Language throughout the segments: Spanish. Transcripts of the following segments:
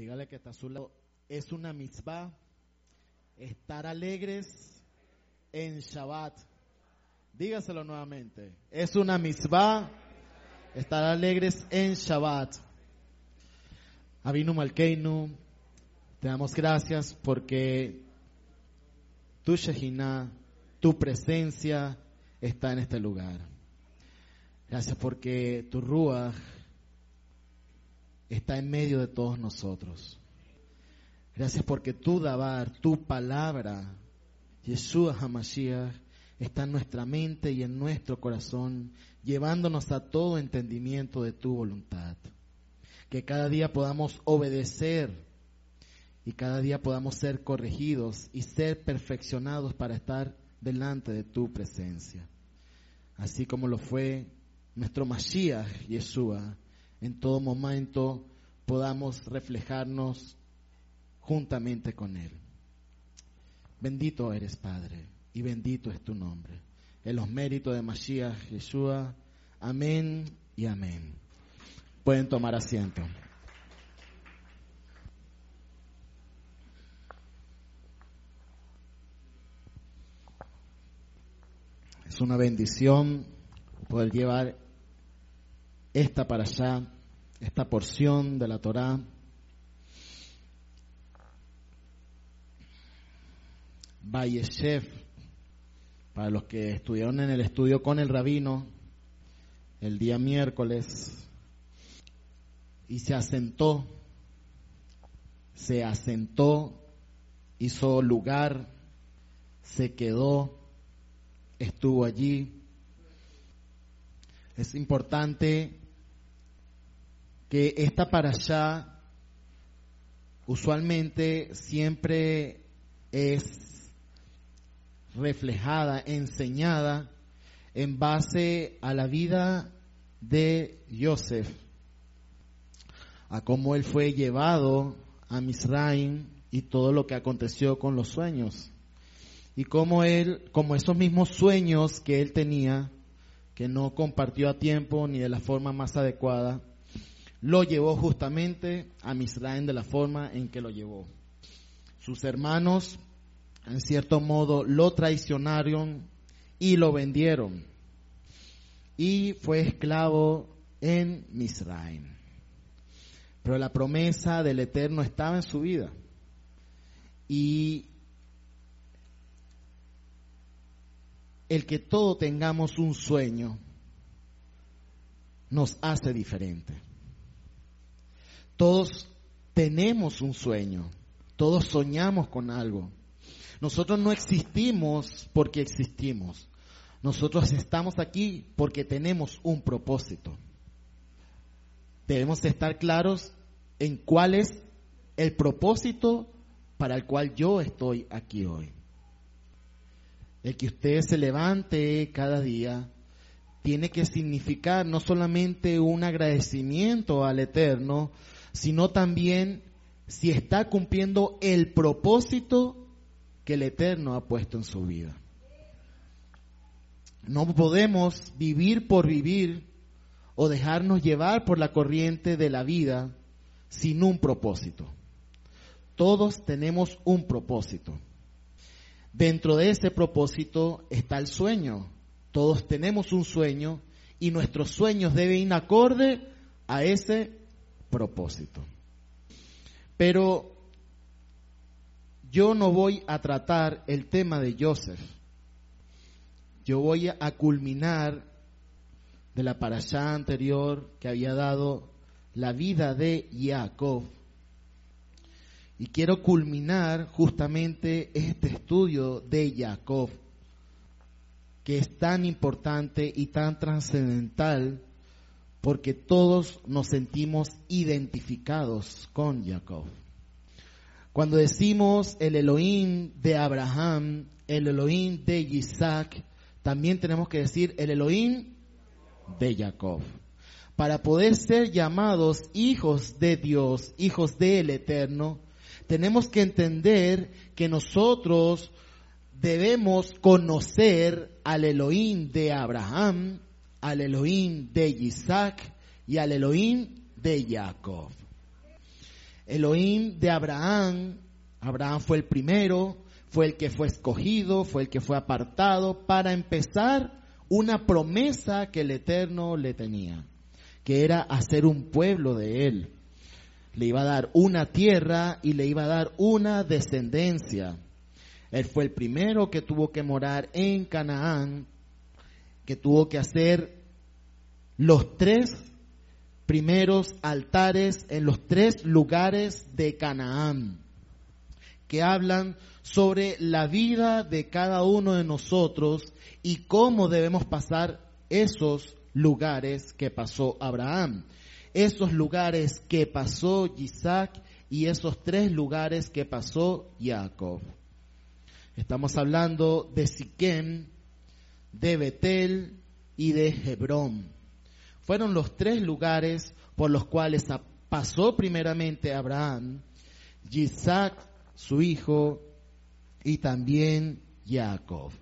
Dígale que está a su lado. Es una mitzvah estar alegres en Shabbat. Dígaselo nuevamente. Es una mitzvah estar alegres en Shabbat. Avinu Malkeinu, te damos gracias porque tu Shekinah, tu presencia está en este lugar. Gracias porque tu Ruach está en medio de todos nosotros. Gracias porque tu Dabar, tu palabra, Yeshua HaMashiach, está en nuestra mente y en nuestro corazón, llevándonos a todo entendimiento de tu voluntad. Que cada día podamos obedecer y cada día podamos ser corregidos y ser perfeccionados para estar delante de tu presencia. Así como lo fue nuestro Mashiach, Yeshua, en todo momento podamos reflejarnos juntamente con Él. Bendito eres, Padre, y bendito es tu nombre. En los méritos de Mashiach, Yeshua. Amén y amén. Pueden tomar asiento. Es una bendición poder llevar esta para allá, esta porción de la Torá. Chef, para los que estudiaron en el estudio con el rabino el día miércoles, y se asentó, se asentó, hizo lugar, se quedó, estuvo allí. Es importante que esta allá usualmente siempre es reflejada, enseñada en base a la vida de Joseph, a cómo él fue llevado a Misraim y todo lo que aconteció con los sueños. Y cómo él, como esos mismos sueños que él tenía, que no compartió a tiempo ni de la forma más adecuada, lo llevó justamente a Misraim de la forma en que lo llevó. Sus hermanos, en cierto modo, lo traicionaron y lo vendieron. Y fue esclavo en Misraim. Pero la promesa del Eterno estaba en su vida. Y el que todos tengamos un sueño nos hace diferente. Todos tenemos un sueño, todos soñamos con algo. Nosotros no existimos porque existimos. Nosotros estamos aquí porque tenemos un propósito. Debemos estar claros en cuál es el propósito para el cual yo estoy aquí hoy. El que usted se levante cada día tiene que significar no solamente un agradecimiento al Eterno, sino también si está cumpliendo el propósito que el Eterno ha puesto en su vida. No podemos vivir por vivir o dejarnos llevar por la corriente de la vida sin un propósito. Todos tenemos un propósito. Dentro de ese propósito está el sueño. Todos tenemos un sueño y nuestros sueños deben ir acorde a ese propósito. Pero yo no voy a tratar el tema de Joseph. Yo voy a culminar de la parashá anterior que había dado la vida de Jacob. Y quiero culminar justamente este estudio de Jacob, que es tan importante y tan trascendental porque todos nos sentimos identificados con Jacob. Cuando decimos el Elohim de Abraham, el Elohim de Isaac, también tenemos que decir el Elohim de Jacob. Para poder ser llamados hijos de Dios, hijos del Eterno, tenemos que entender que nosotros debemos conocer al Elohim de Abraham, al Elohim de Isaac y al Elohim de Jacob. Elohim de Abraham, Abraham fue el primero, fue el que fue escogido, fue el que fue apartado para empezar una promesa que el Eterno le tenía, que era hacer un pueblo de él. Le iba a dar una tierra y le iba a dar una descendencia. Él fue el primero que tuvo que morar en Canaán, que tuvo que hacer los tres primeros altares en los tres lugares de Canaán, que hablan sobre la vida de cada uno de nosotros y cómo debemos pasar esos lugares que pasó Abraham, esos lugares que pasó Isaac y esos tres lugares que pasó Jacob. Estamos hablando de Siquem, de Betel y de Hebrón. Fueron los tres lugares por los cuales pasó primeramente Abraham, Isaac, su hijo, y también Jacob.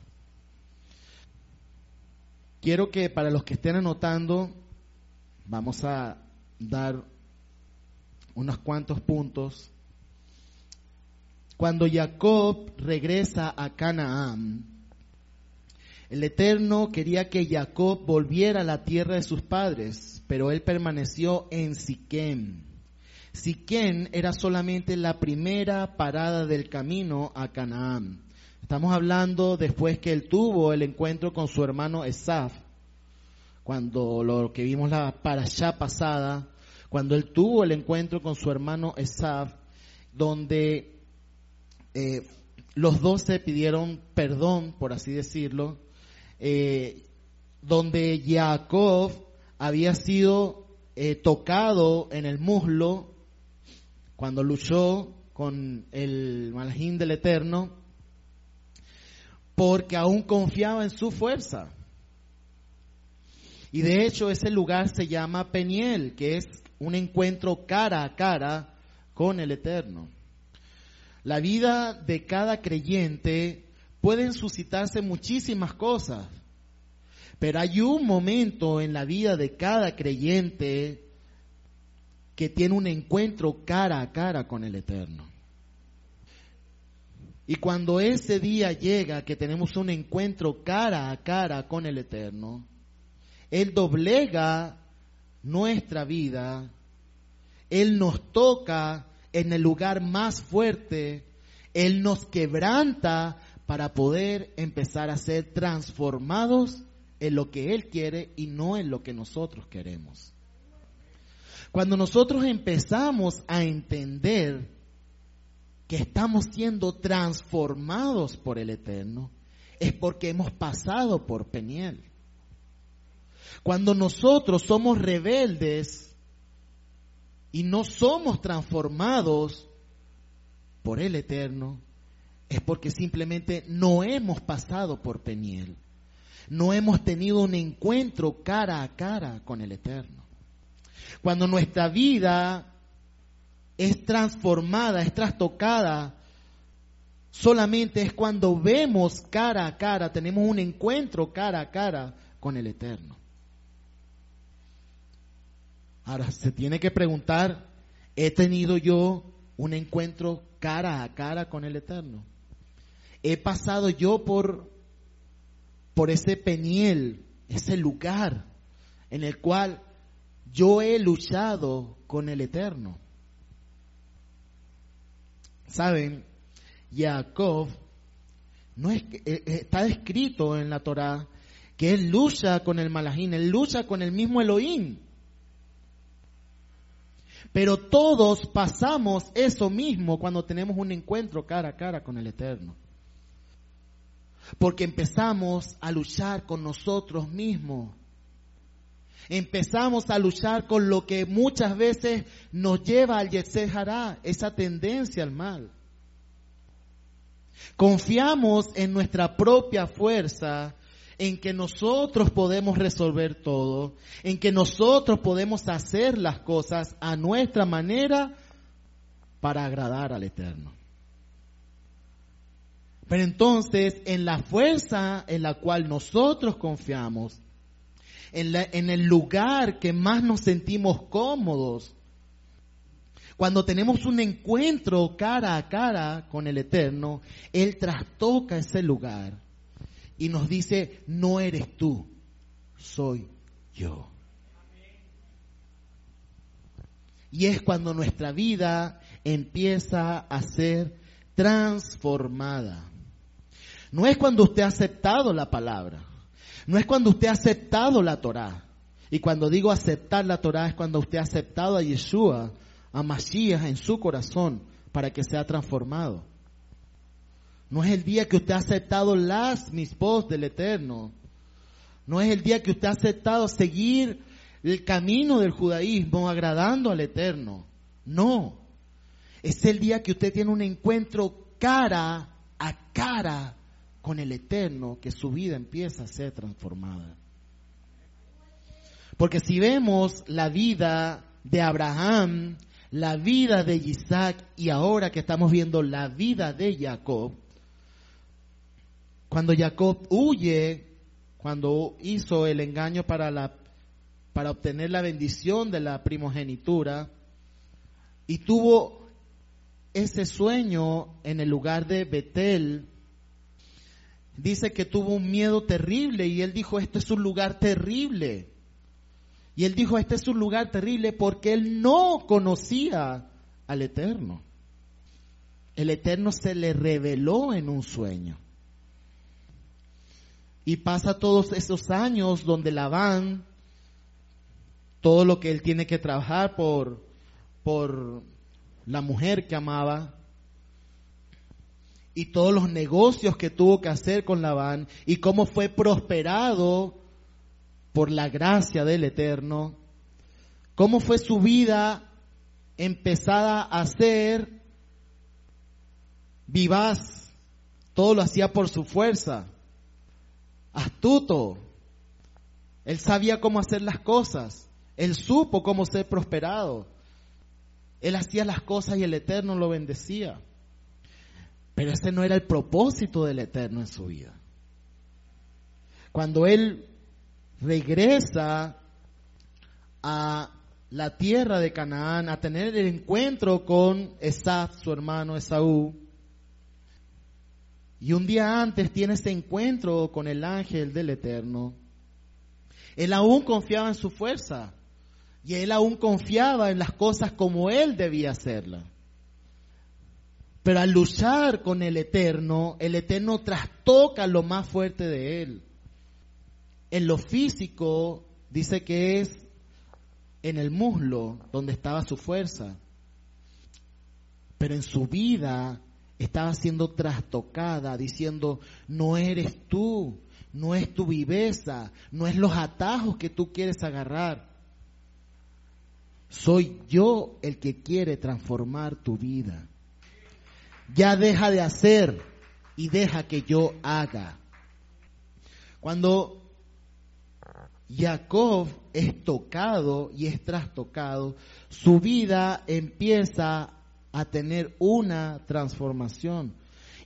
Quiero que para los que estén anotando, vamos a dar unos cuantos puntos. Cuando Jacob regresa a Canaán, el Eterno quería que Jacob volviera a la tierra de sus padres, pero él permaneció en Siquem. Siquén era solamente la primera parada del camino a Canaán. Estamos hablando después que él tuvo el encuentro con su hermano Esaf, cuando lo que vimos la allá pasada, cuando él tuvo el encuentro con su hermano Esaf, donde eh, los dos se pidieron perdón, por así decirlo, eh, donde Jacob había sido eh, tocado en el muslo cuando luchó con el maljín del Eterno, porque aún confiaba en su fuerza. Y de hecho ese lugar se llama Peniel, que es un encuentro cara a cara con el Eterno. La vida de cada creyente pueden suscitarse muchísimas cosas, pero hay un momento en la vida de cada creyente que tiene un encuentro cara a cara con el Eterno. Y cuando ese día llega, que tenemos un encuentro cara a cara con el Eterno, Él doblega nuestra vida, Él nos toca en el lugar más fuerte, Él nos quebranta para poder empezar a ser transformados en lo que Él quiere y no en lo que nosotros queremos. Cuando nosotros empezamos a entender que estamos siendo transformados por el Eterno, es porque hemos pasado por Peniel. Cuando nosotros somos rebeldes y no somos transformados por el Eterno, es porque simplemente no hemos pasado por Peniel. No hemos tenido un encuentro cara a cara con el Eterno. Cuando nuestra vida es transformada, es trastocada, solamente es cuando vemos cara a cara, tenemos un encuentro cara a cara con el Eterno. Ahora se tiene que preguntar, ¿he tenido yo un encuentro cara a cara con el Eterno? ¿He pasado yo por, por ese peniel, ese lugar en el cual yo he luchado con el Eterno. Saben, Jacob no es, eh, eh, está escrito en la Torá que él lucha con el Malajín, él lucha con el mismo Elohim. Pero todos pasamos eso mismo cuando tenemos un encuentro cara a cara con el Eterno. Porque empezamos a luchar con nosotros mismos empezamos a luchar con lo que muchas veces nos lleva al Yetzer esa tendencia al mal. Confiamos en nuestra propia fuerza, en que nosotros podemos resolver todo, en que nosotros podemos hacer las cosas a nuestra manera para agradar al Eterno. Pero entonces, en la fuerza en la cual nosotros confiamos, en, el lugar que más nos sentimos cómodos. Cuando tenemos un encuentro cara a cara con el Eterno, Él trastoca ese lugar y nos dice, no eres tú, soy yo. Y es cuando nuestra vida empieza a ser transformada. No es cuando usted ha aceptado la palabra. No es cuando usted ha aceptado la Torah. Y cuando digo aceptar la Torah es cuando usted ha aceptado a Yeshua, a Mashiach en su corazón para que sea transformado. No es el día que usted ha aceptado las mispos del Eterno. No es el día que usted ha aceptado seguir el camino del judaísmo agradando al Eterno. No. Es el día que usted tiene un encuentro cara a cara con el Eterno, que su vida empieza a ser transformada. Porque si vemos la vida de Abraham, la vida de Isaac y ahora que estamos viendo la vida de Jacob, cuando Jacob huye, cuando hizo el engaño para la para obtener la bendición de la primogenitura y tuvo ese sueño en el lugar de Betel, dice que tuvo un miedo terrible y él dijo, este es un lugar terrible. Y él dijo, este es un lugar terrible porque él no conocía al Eterno. El Eterno se le reveló en un sueño. Y pasa todos esos años donde Labán todo lo que él tiene que trabajar por, por la mujer que amaba y todos los negocios que tuvo que hacer con Labán y cómo fue prosperado por la gracia del Eterno, cómo fue su vida empezada a ser vivaz, todo lo hacía por su fuerza, astuto, él sabía cómo hacer las cosas. Él supo cómo ser prosperado. Él hacía las cosas y el Eterno lo bendecía. Pero ese no era el propósito del Eterno en su vida. Cuando él regresa a la tierra de Canaán a tener el encuentro con Esaf, su hermano Esaú, y un día antes tiene ese encuentro con el ángel del Eterno, él aún confiaba en su fuerza. Y él aún confiaba en las cosas como él debía hacerlas. Pero al luchar con el Eterno, el Eterno trastoca lo más fuerte de él. En lo físico dice que es en el muslo donde estaba su fuerza. Pero en su vida estaba siendo trastocada, diciendo, no eres tú, no es tu viveza, no es los atajos que tú quieres agarrar. Soy yo el que quiere transformar tu vida. Ya deja de hacer y deja que yo haga. Cuando Jacob es tocado y es trastocado, su vida empieza a tener una transformación.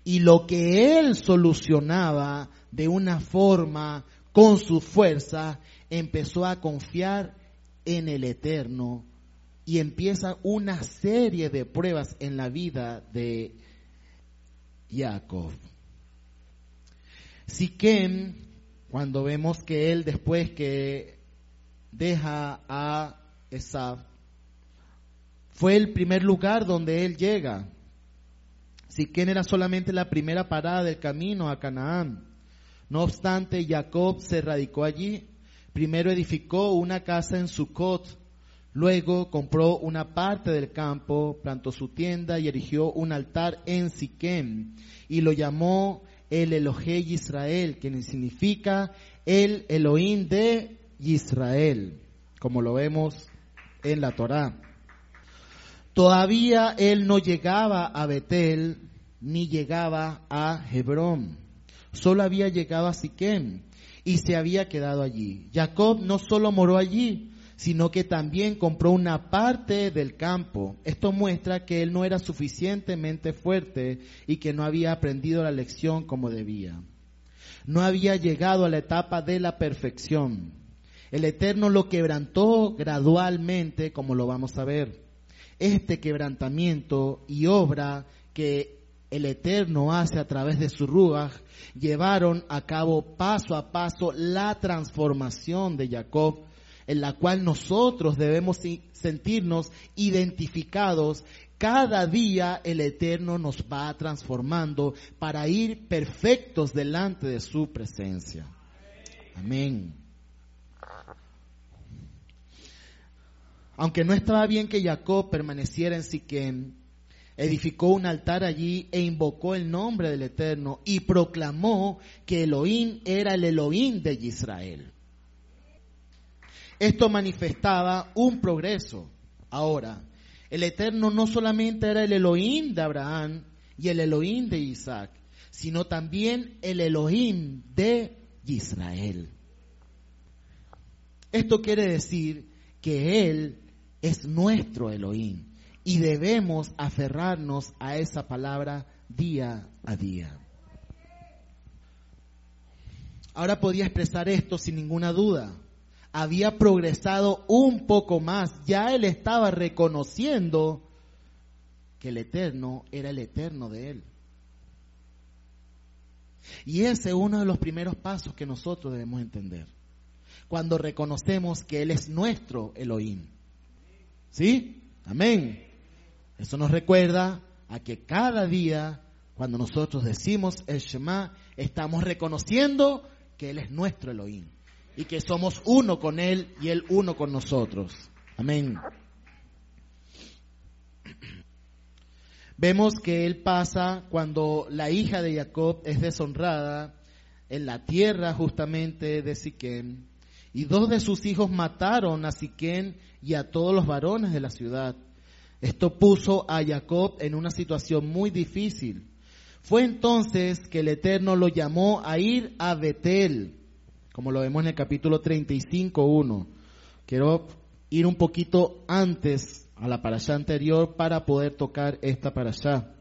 Y lo que él solucionaba de una forma con su fuerza, empezó a confiar en el Eterno y empieza una serie de pruebas en la vida de Jacob. Siquem, cuando vemos que él después que deja a Esaf, fue el primer lugar donde él llega. Siquem era solamente la primera parada del camino a Canaán. No obstante, Jacob se radicó allí. Primero edificó una casa en Sucot Luego compró una parte del campo, plantó su tienda y erigió un altar en Siquem y lo llamó el Elohei Israel, que significa el Elohim de Israel, como lo vemos en la Torá. Todavía él no llegaba a Betel ni llegaba a Hebrón, solo había llegado a Siquem y se había quedado allí. Jacob no solo moró allí, sino que también compró una parte del campo. Esto muestra que él no era suficientemente fuerte y que no había aprendido la lección como debía. No había llegado a la etapa de la perfección. El Eterno lo quebrantó gradualmente, como lo vamos a ver. Este quebrantamiento y obra que el Eterno hace a través de su Ruach, llevaron a cabo paso a paso la transformación de Jacob, en la cual nosotros debemos sentirnos identificados. Cada día el Eterno nos va transformando para ir perfectos delante de su presencia. Amén. Aunque no estaba bien que Jacob permaneciera en Siquem, edificó un altar allí e invocó el nombre del Eterno y proclamó que Elohim era el Elohim de Israel. Esto manifestaba un progreso. Ahora, el Eterno no solamente era el Elohim de Abraham y el Elohim de Isaac, sino también el Elohim de Israel. Esto quiere decir que Él es nuestro Elohim y debemos aferrarnos a esa palabra día a día. Ahora podía expresar esto sin ninguna duda. Había progresado un poco más. Ya él estaba reconociendo que el eterno era el eterno de él. Y ese es uno de los primeros pasos que nosotros debemos entender. Cuando reconocemos que Él es nuestro Elohim. ¿Sí? Amén. Eso nos recuerda a que cada día, cuando nosotros decimos el Shema, estamos reconociendo que Él es nuestro Elohim y que somos uno con Él y Él uno con nosotros. Amén. Vemos que Él pasa cuando la hija de Jacob es deshonrada en la tierra justamente de Siquén y dos de sus hijos mataron a Siquén y a todos los varones de la ciudad. Esto puso a Jacob en una situación muy difícil. Fue entonces que el Eterno lo llamó a ir a Betel, como lo vemos en el capítulo 35.1. Quiero ir un poquito antes a la parasha anterior para poder tocar esta parasha.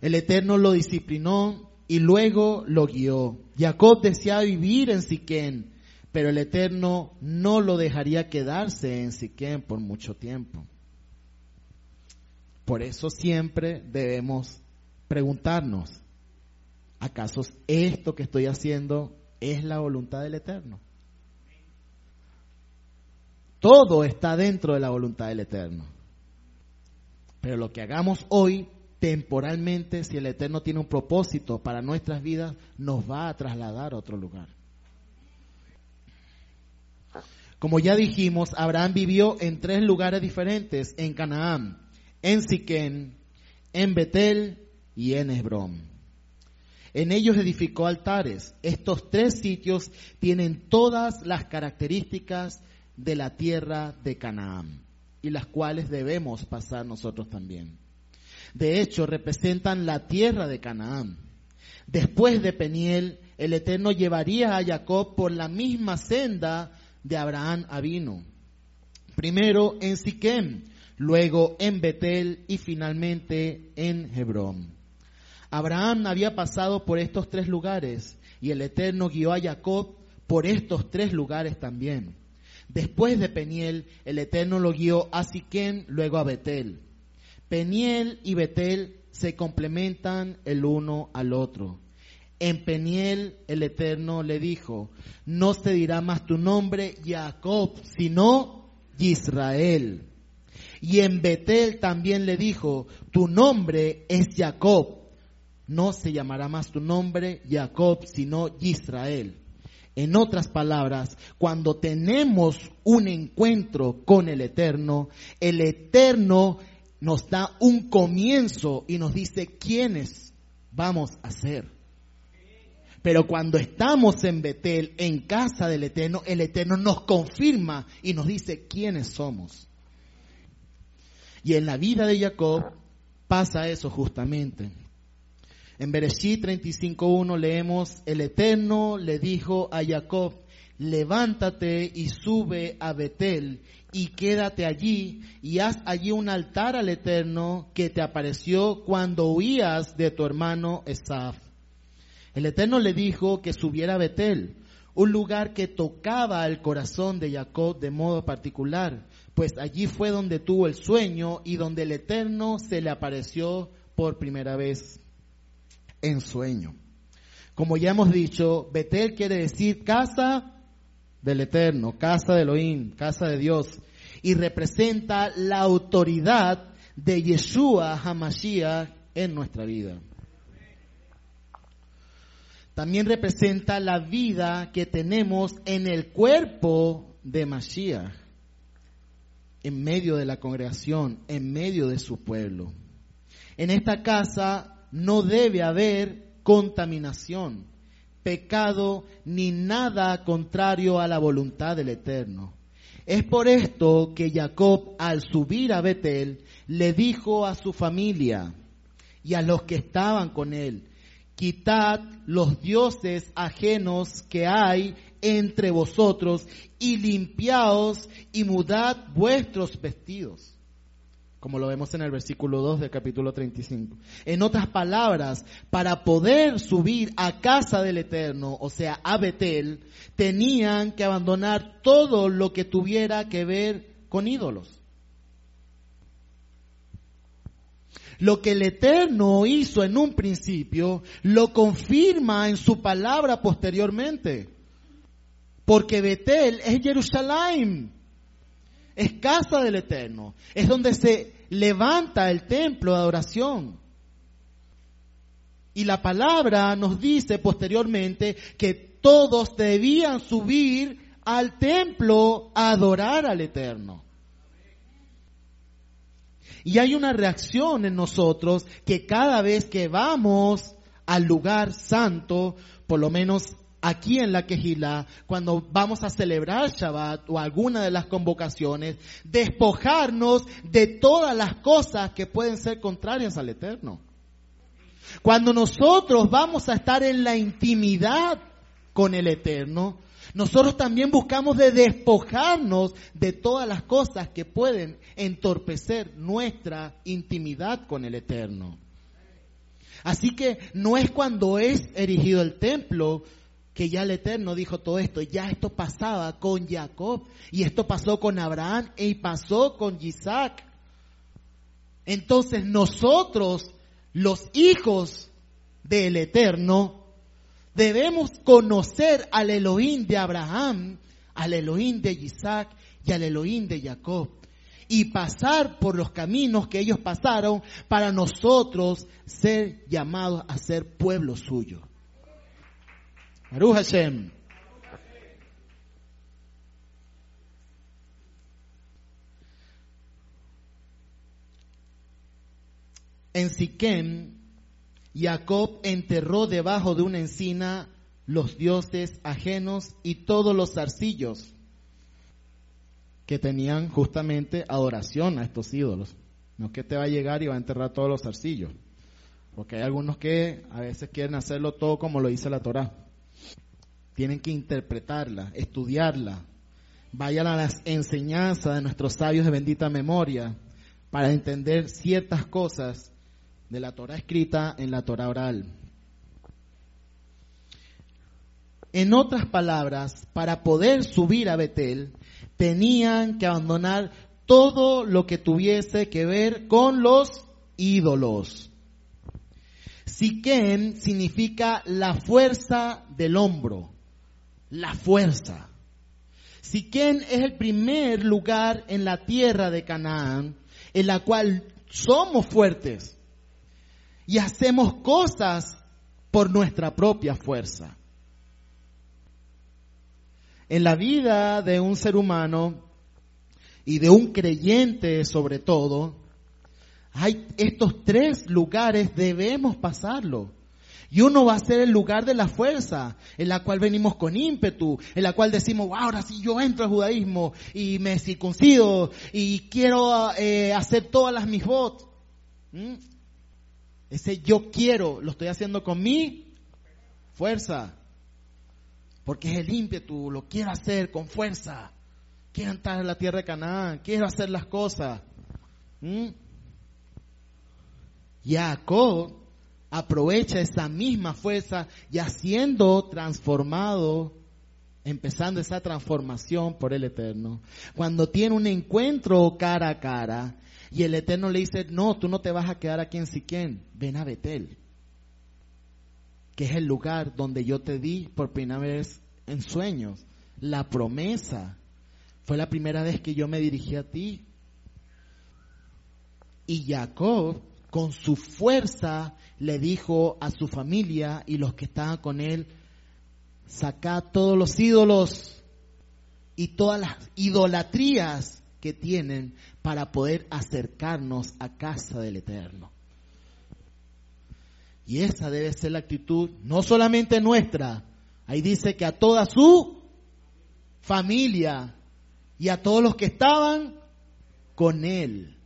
El Eterno lo disciplinó y luego lo guió. Jacob deseaba vivir en Siquén, pero el Eterno no lo dejaría quedarse en Siquén por mucho tiempo. Por eso siempre debemos preguntarnos, ¿acaso esto que estoy haciendo es la voluntad del Eterno? Todo está dentro de la voluntad del Eterno. Pero lo que hagamos hoy, temporalmente, si el Eterno tiene un propósito para nuestras vidas, nos va a trasladar a otro lugar. Como ya dijimos, Abraham vivió en tres lugares diferentes en Canaán en Siquén, en Betel y en Hebrón. En ellos edificó altares. Estos tres sitios tienen todas las características de la tierra de Canaán y las cuales debemos pasar nosotros también. De hecho, representan la tierra de Canaán. Después de Peniel, el Eterno llevaría a Jacob por la misma senda de Abraham Avino. Primero en Siquem, luego en Betel y finalmente en Hebrón. Abraham había pasado por estos tres lugares y el Eterno guió a Jacob por estos tres lugares también. Después de Peniel, el Eterno lo guió a Siquén, luego a Betel. Peniel y Betel se complementan el uno al otro. En Peniel el Eterno le dijo, no se dirá más tu nombre Jacob, sino Israel y en Betel también le dijo, tu nombre es Jacob. No se llamará más tu nombre Jacob, sino Israel. En otras palabras, cuando tenemos un encuentro con el Eterno, el Eterno nos da un comienzo y nos dice quiénes vamos a ser. Pero cuando estamos en Betel, en casa del Eterno, el Eterno nos confirma y nos dice quiénes somos. Y en la vida de Jacob pasa eso justamente. En Bereshit 35.1 leemos, el Eterno le dijo a Jacob, levántate y sube a Betel y quédate allí y haz allí un altar al Eterno que te apareció cuando huías de tu hermano Esaf. El Eterno le dijo que subiera a Betel, un lugar que tocaba el corazón de Jacob de modo particular, pues allí fue donde tuvo el sueño y donde el Eterno se le apareció por primera vez en sueño. Como ya hemos dicho, Betel quiere decir casa del Eterno, casa de Elohim, casa de Dios, y representa la autoridad de Yeshua Hamashiach en nuestra vida. También representa la vida que tenemos en el cuerpo de Mashiach, en medio de la congregación, en medio de su pueblo. En esta casa no debe haber contaminación, pecado ni nada contrario a la voluntad del Eterno. Es por esto que Jacob al subir a Betel le dijo a su familia y a los que estaban con él, quitad los dioses ajenos que hay entre vosotros y limpiaos y mudad vuestros vestidos como lo vemos en el versículo 2 del capítulo 35. En otras palabras, para poder subir a casa del Eterno, o sea, a Betel, tenían que abandonar todo lo que tuviera que ver con ídolos. Lo que el Eterno hizo en un principio, lo confirma en su palabra posteriormente. Porque Betel es Jerusalén es casa del Eterno, es donde se levanta el templo de adoración. Y la palabra nos dice posteriormente que todos debían subir al templo a adorar al Eterno. Y hay una reacción en nosotros que cada vez que vamos al lugar santo, por lo menos aquí en la quejila, cuando vamos a celebrar Shabbat o alguna de las convocaciones, despojarnos de todas las cosas que pueden ser contrarias al Eterno. Cuando nosotros vamos a estar en la intimidad con el Eterno, nosotros también buscamos de despojarnos de todas las cosas que pueden entorpecer nuestra intimidad con el Eterno. Así que no es cuando es erigido el templo que ya el Eterno dijo todo esto, ya esto pasaba con Jacob y esto pasó con Abraham y pasó con Isaac. Entonces nosotros, los hijos del Eterno, debemos conocer al Elohim de Abraham, al Elohim de Isaac y al Elohim de Jacob y pasar por los caminos que ellos pasaron para nosotros ser llamados a ser pueblo suyo. En Siquem, Jacob enterró debajo de una encina los dioses ajenos y todos los zarcillos que tenían justamente adoración a estos ídolos. No es que te va a llegar y va a enterrar todos los zarcillos, porque hay algunos que a veces quieren hacerlo todo como lo dice la Torah tienen que interpretarla, estudiarla. Vayan a las enseñanzas de nuestros sabios de bendita memoria para entender ciertas cosas de la Torah escrita en la Torah oral. En otras palabras, para poder subir a Betel, tenían que abandonar todo lo que tuviese que ver con los ídolos. Siquem significa la fuerza del hombro la fuerza. Siquén es el primer lugar en la tierra de Canaán en la cual somos fuertes y hacemos cosas por nuestra propia fuerza. En la vida de un ser humano y de un creyente sobre todo, hay estos tres lugares debemos pasarlo. Y uno va a ser el lugar de la fuerza, en la cual venimos con ímpetu, en la cual decimos, wow, ahora sí yo entro al judaísmo y me circuncido y quiero eh, hacer todas las mis votos. ¿Mm? Ese yo quiero, lo estoy haciendo con mi fuerza. Porque es el ímpetu, lo quiero hacer con fuerza. Quiero entrar en la tierra de Canaán, quiero hacer las cosas. ¿Mm? Jacob aprovecha esa misma fuerza y siendo transformado empezando esa transformación por el Eterno, cuando tiene un encuentro cara a cara y el Eterno le dice, no, tú no te vas a quedar aquí en Siquén, ven a Betel, es el lugar donde yo te di por primera vez en sueños, la promesa. Fue la primera vez que yo me dirigí a ti. Y Jacob, con su fuerza, le dijo a su familia y los que estaban con él, sacad todos los ídolos y todas las idolatrías que tienen para poder acercarnos a casa del Eterno. Y esa debe ser la actitud, no solamente nuestra, ahí dice que a toda su familia y a todos los que estaban con él.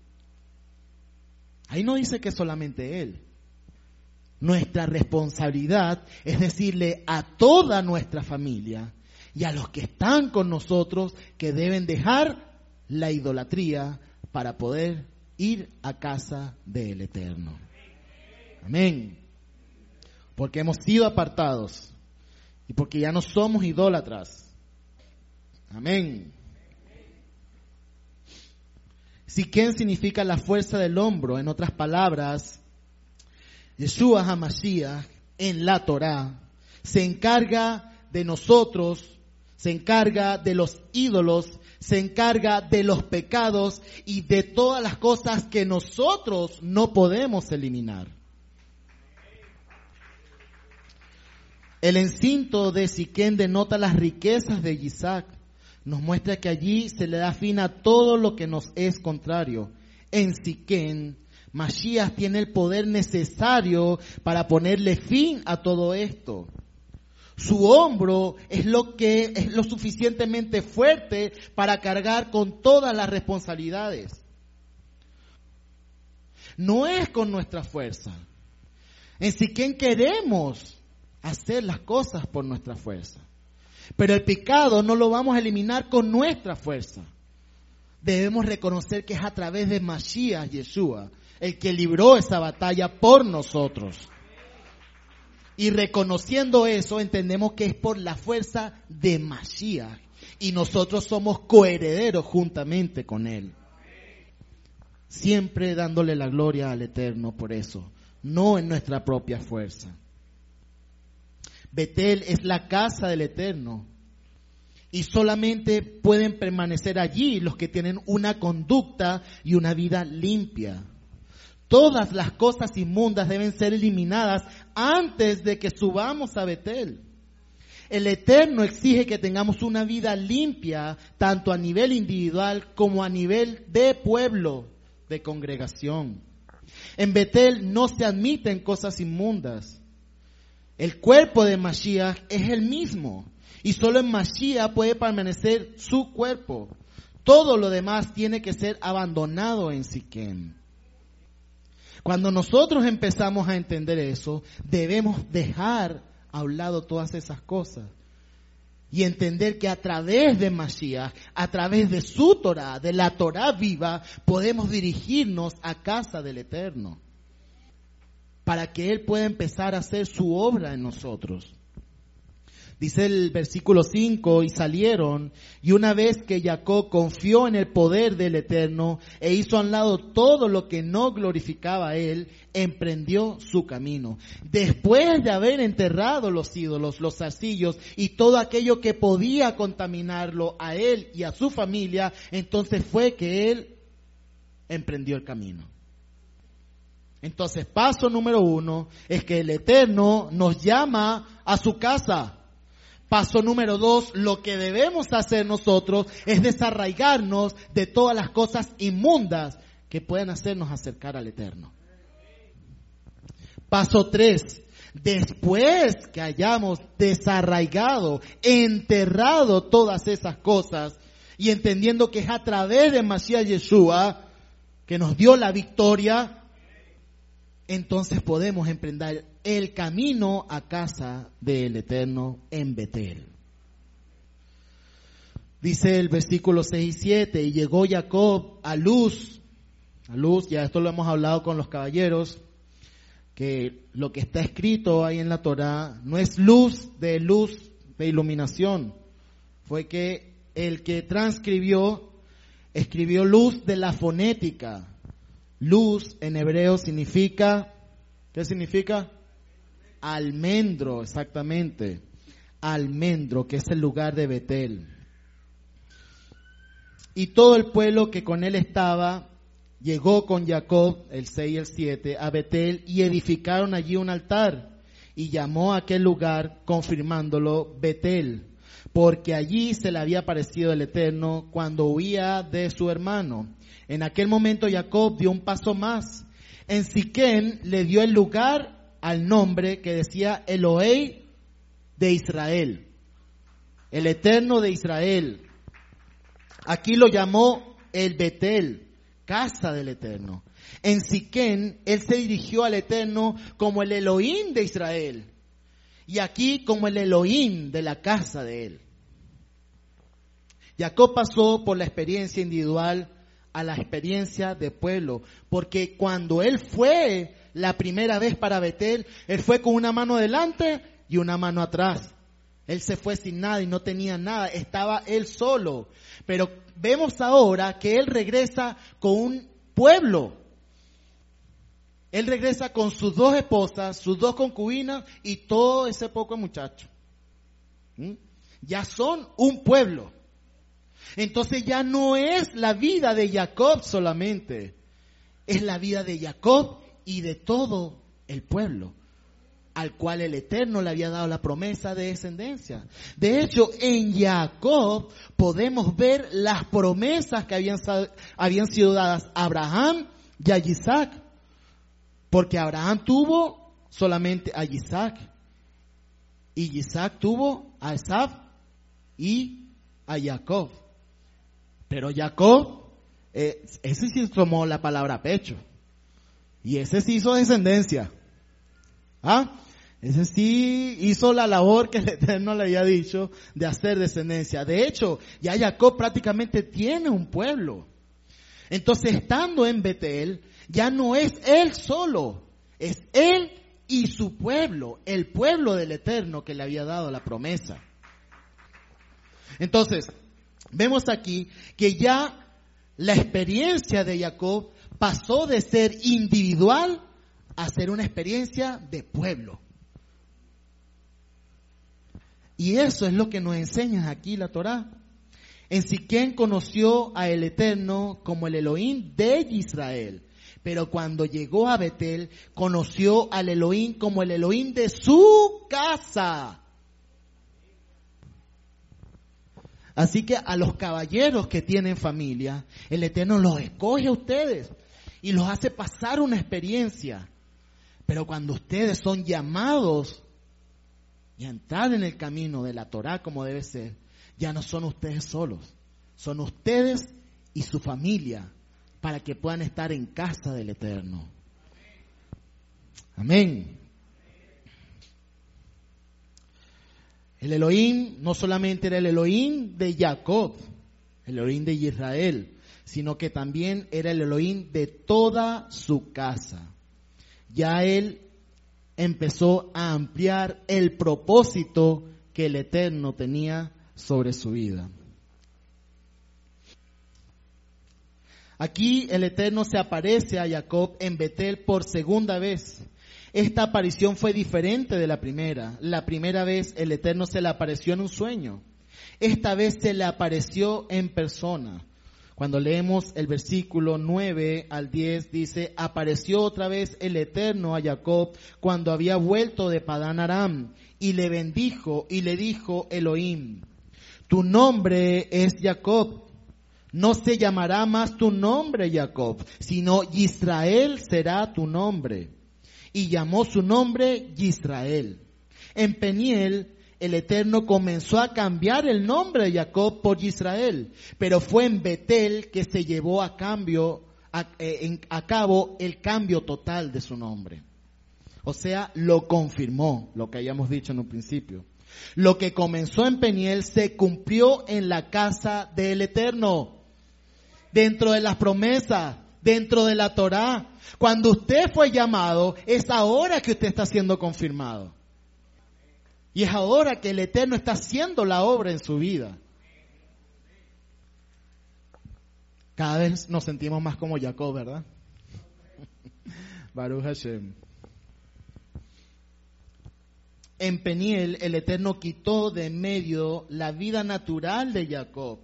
Ahí no dice que solamente él. Nuestra responsabilidad es decirle a toda nuestra familia y a los que están con nosotros que deben dejar la idolatría para poder ir a casa del Eterno. Amén. Porque hemos sido apartados y porque ya no somos idólatras. Amén. Siquén significa la fuerza del hombro, en otras palabras, Yeshua HaMashiach en la Torah se encarga de nosotros, se encarga de los ídolos, se encarga de los pecados y de todas las cosas que nosotros no podemos eliminar. El encinto de Siquén denota las riquezas de Isaac. Nos muestra que allí se le da fin a todo lo que nos es contrario. En Siquén Mashiach tiene el poder necesario para ponerle fin a todo esto. Su hombro es lo que es lo suficientemente fuerte para cargar con todas las responsabilidades. No es con nuestra fuerza. En sí que queremos hacer las cosas por nuestra fuerza. Pero el pecado no lo vamos a eliminar con nuestra fuerza. Debemos reconocer que es a través de Mashiach Yeshua el que libró esa batalla por nosotros. Y reconociendo eso, entendemos que es por la fuerza de Mashiach. Y nosotros somos coherederos juntamente con Él. Siempre dándole la gloria al Eterno por eso, no en nuestra propia fuerza. Betel es la casa del Eterno. Y solamente pueden permanecer allí los que tienen una conducta y una vida limpia. Todas las cosas inmundas deben ser eliminadas antes de que subamos a Betel. El Eterno exige que tengamos una vida limpia, tanto a nivel individual como a nivel de pueblo, de congregación. En Betel no se admiten cosas inmundas. El cuerpo de Mashiach es el mismo y solo en Mashiach puede permanecer su cuerpo. Todo lo demás tiene que ser abandonado en Siquem. Cuando nosotros empezamos a entender eso, debemos dejar a un lado todas esas cosas y entender que a través de Mashiach, a través de su Torah, de la Torah viva, podemos dirigirnos a casa del Eterno para que Él pueda empezar a hacer su obra en nosotros. Dice el versículo 5, y salieron, y una vez que Jacob confió en el poder del Eterno e hizo a un lado todo lo que no glorificaba a él, emprendió su camino. Después de haber enterrado los ídolos, los arcillos y todo aquello que podía contaminarlo a él y a su familia, entonces fue que él emprendió el camino. Entonces, paso número uno es que el Eterno nos llama a su casa. Paso número dos, lo que debemos hacer nosotros es desarraigarnos de todas las cosas inmundas que pueden hacernos acercar al Eterno. Paso tres, después que hayamos desarraigado, enterrado todas esas cosas y entendiendo que es a través de Mashiach Yeshua que nos dio la victoria, entonces podemos emprender el camino a casa del Eterno en Betel. Dice el versículo 6 y 7, y llegó Jacob a luz, a luz, ya esto lo hemos hablado con los caballeros, que lo que está escrito ahí en la Torah no es luz de luz de iluminación, fue que el que transcribió escribió luz de la fonética. Luz en hebreo significa, ¿qué significa? Almendro, exactamente. Almendro, que es el lugar de Betel. Y todo el pueblo que con él estaba llegó con Jacob, el 6 y el 7, a Betel y edificaron allí un altar y llamó a aquel lugar, confirmándolo, Betel, porque allí se le había aparecido el Eterno cuando huía de su hermano. En aquel momento Jacob dio un paso más. En Siquén le dio el lugar al nombre que decía Elohei de Israel, el Eterno de Israel. Aquí lo llamó el Betel, casa del Eterno. En Siquén, él se dirigió al Eterno como el Elohim de Israel. Y aquí como el Elohim de la casa de él. Jacob pasó por la experiencia individual a la experiencia de pueblo, porque cuando él fue la primera vez para Betel, él fue con una mano delante y una mano atrás. Él se fue sin nada y no tenía nada, estaba él solo. Pero vemos ahora que él regresa con un pueblo. Él regresa con sus dos esposas, sus dos concubinas y todo ese poco muchacho. ¿Mm? Ya son un pueblo. Entonces ya no es la vida de Jacob solamente, es la vida de Jacob y de todo el pueblo al cual el Eterno le había dado la promesa de descendencia. De hecho, en Jacob podemos ver las promesas que habían, habían sido dadas a Abraham y a Isaac. Porque Abraham tuvo solamente a Isaac. Y Isaac tuvo a Esaf y a Jacob. Pero Jacob, eh, ese sí tomó la palabra pecho. Y ese sí hizo descendencia. ¿Ah? Ese sí hizo la labor que el Eterno le había dicho de hacer descendencia. De hecho, ya Jacob prácticamente tiene un pueblo. Entonces, estando en Betel, ya no es él solo, es él y su pueblo, el pueblo del Eterno que le había dado la promesa. Entonces, vemos aquí que ya la experiencia de Jacob pasó de ser individual a ser una experiencia de pueblo. Y eso es lo que nos enseña aquí la Torá. En Siquén conoció a el Eterno como el Elohim de Israel. Pero cuando llegó a Betel, conoció al Elohim como el Elohim de su casa. Así que a los caballeros que tienen familia, el Eterno los escoge a ustedes y los hace pasar una experiencia. Pero cuando ustedes son llamados y entrar en el camino de la Torah como debe ser, ya no son ustedes solos, son ustedes y su familia para que puedan estar en casa del Eterno. Amén. El Elohim no solamente era el Elohim de Jacob, el Elohim de Israel, sino que también era el Elohim de toda su casa. Ya él empezó a ampliar el propósito que el Eterno tenía sobre su vida. Aquí el Eterno se aparece a Jacob en Betel por segunda vez. Esta aparición fue diferente de la primera. La primera vez el Eterno se le apareció en un sueño. Esta vez se le apareció en persona. Cuando leemos el versículo 9 al 10 dice, apareció otra vez el Eterno a Jacob cuando había vuelto de Padán Aram y le bendijo y le dijo Elohim, tu nombre es Jacob, no se llamará más tu nombre Jacob, sino Israel será tu nombre. Y llamó su nombre Israel. En Peniel el Eterno comenzó a cambiar el nombre de Jacob por Israel, pero fue en Betel que se llevó a cambio eh, a, cabo el cambio total de su nombre. O sea, lo confirmó, lo que habíamos dicho en un principio. Lo que comenzó en Peniel se cumplió en la casa del Eterno, dentro de las promesas, dentro de la Torá. Cuando usted fue llamado, es ahora que usted está siendo confirmado. Y es ahora que el Eterno está haciendo la obra en su vida. Cada vez nos sentimos más como Jacob, ¿verdad? Baruch Hashem. En Peniel el Eterno quitó de medio la vida natural de Jacob,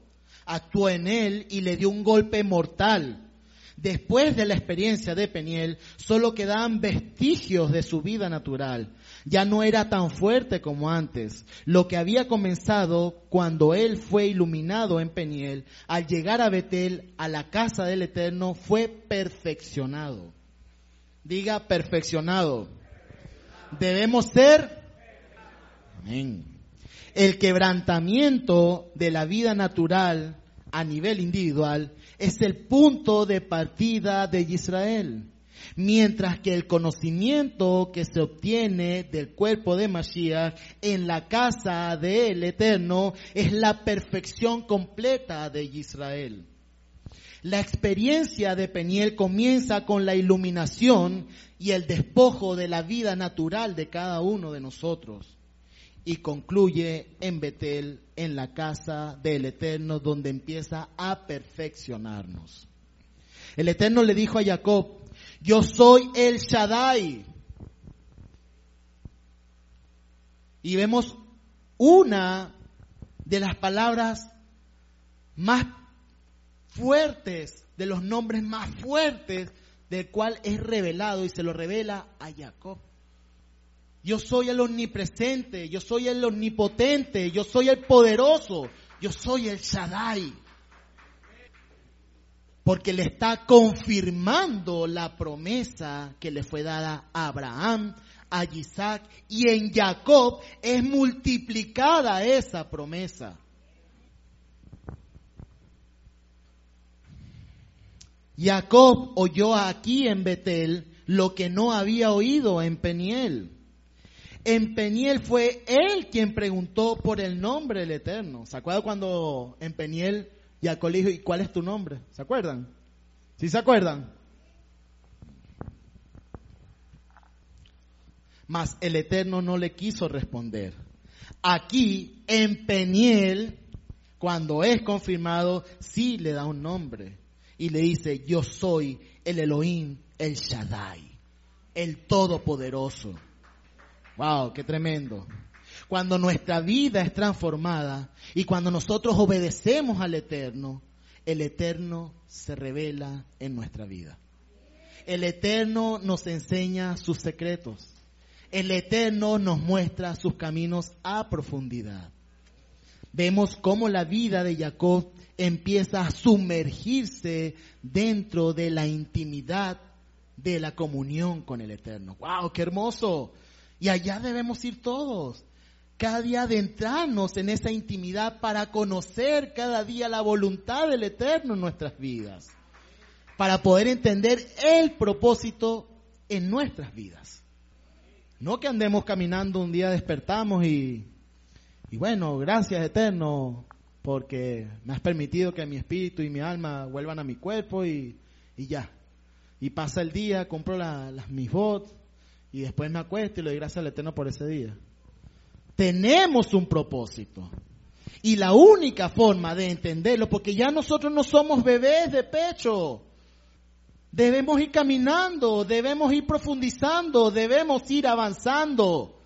actuó en él y le dio un golpe mortal. Después de la experiencia de Peniel, solo quedaban vestigios de su vida natural. Ya no era tan fuerte como antes. Lo que había comenzado cuando él fue iluminado en Peniel, al llegar a Betel, a la casa del Eterno, fue perfeccionado. Diga perfeccionado. Debemos ser Amén. El quebrantamiento de la vida natural a nivel individual es el punto de partida de Israel. Mientras que el conocimiento que se obtiene del cuerpo de Mashiach en la casa del Eterno es la perfección completa de Israel. La experiencia de Peniel comienza con la iluminación y el despojo de la vida natural de cada uno de nosotros y concluye en Betel, en la casa del Eterno, donde empieza a perfeccionarnos. El Eterno le dijo a Jacob, yo soy el Shaddai. Y vemos una de las palabras más fuertes, de los nombres más fuertes, del cual es revelado y se lo revela a Jacob. Yo soy el omnipresente, yo soy el omnipotente, yo soy el poderoso, yo soy el Shaddai. Porque le está confirmando la promesa que le fue dada a Abraham, a Isaac y en Jacob es multiplicada esa promesa. Jacob oyó aquí en Betel lo que no había oído en Peniel. En Peniel fue él quien preguntó por el nombre del Eterno. ¿Se acuerdan cuando en Peniel Jacob le dijo, ¿y cuál es tu nombre? ¿Se acuerdan? ¿Sí se acuerdan? Mas el Eterno no le quiso responder. Aquí, en Peniel, cuando es confirmado, sí le da un nombre. Y le dice, yo soy el Elohim, el Shaddai, el Todopoderoso. Wow, qué tremendo. Cuando nuestra vida es transformada y cuando nosotros obedecemos al Eterno, el Eterno se revela en nuestra vida. El Eterno nos enseña sus secretos. El Eterno nos muestra sus caminos a profundidad. Vemos cómo la vida de Jacob empieza a sumergirse dentro de la intimidad de la comunión con el Eterno. ¡Wow! ¡Qué hermoso! Y allá debemos ir todos. Cada día adentrarnos en esa intimidad para conocer cada día la voluntad del Eterno en nuestras vidas. Para poder entender el propósito en nuestras vidas. No que andemos caminando un día despertamos y, y bueno, gracias Eterno, porque me has permitido que mi espíritu y mi alma vuelvan a mi cuerpo y, y ya. Y pasa el día, compro las, mis bots, y después me acuesto y le doy gracias al Eterno por ese día. Tenemos un propósito. Y la única forma de entenderlo, porque ya nosotros no somos bebés de pecho. Debemos ir caminando, debemos ir profundizando, debemos ir avanzando.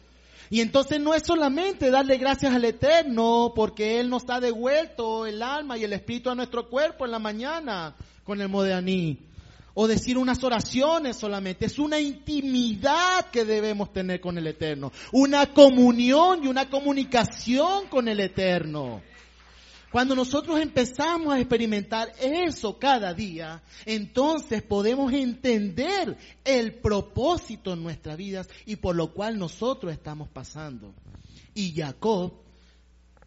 Y entonces no es solamente darle gracias al Eterno porque Él nos ha devuelto el alma y el espíritu a nuestro cuerpo en la mañana con el Modeaní o decir unas oraciones solamente, es una intimidad que debemos tener con el Eterno, una comunión y una comunicación con el Eterno. Cuando nosotros empezamos a experimentar eso cada día, entonces podemos entender el propósito en nuestras vidas y por lo cual nosotros estamos pasando. Y Jacob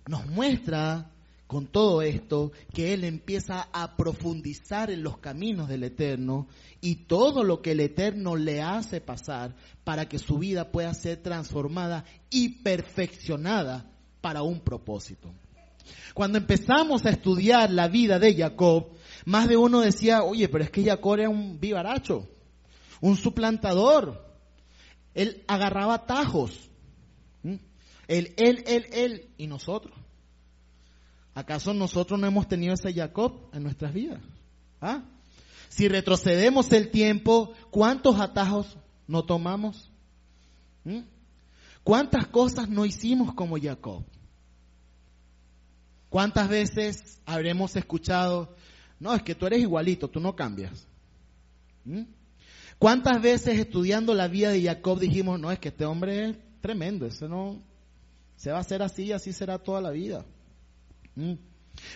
nos muestra con todo esto que él empieza a profundizar en los caminos del Eterno y todo lo que el Eterno le hace pasar para que su vida pueda ser transformada y perfeccionada para un propósito. Cuando empezamos a estudiar la vida de Jacob, más de uno decía, oye, pero es que Jacob era un vivaracho, un suplantador. Él agarraba tajos. Él, él, él, él y nosotros. ¿Acaso nosotros no hemos tenido ese Jacob en nuestras vidas? ¿Ah? Si retrocedemos el tiempo, ¿cuántos atajos no tomamos? ¿Mm? ¿Cuántas cosas no hicimos como Jacob? ¿Cuántas veces habremos escuchado, no, es que tú eres igualito, tú no cambias? ¿Mm? ¿Cuántas veces estudiando la vida de Jacob dijimos, no, es que este hombre es tremendo, eso no se va a hacer así y así será toda la vida? ¿Mm?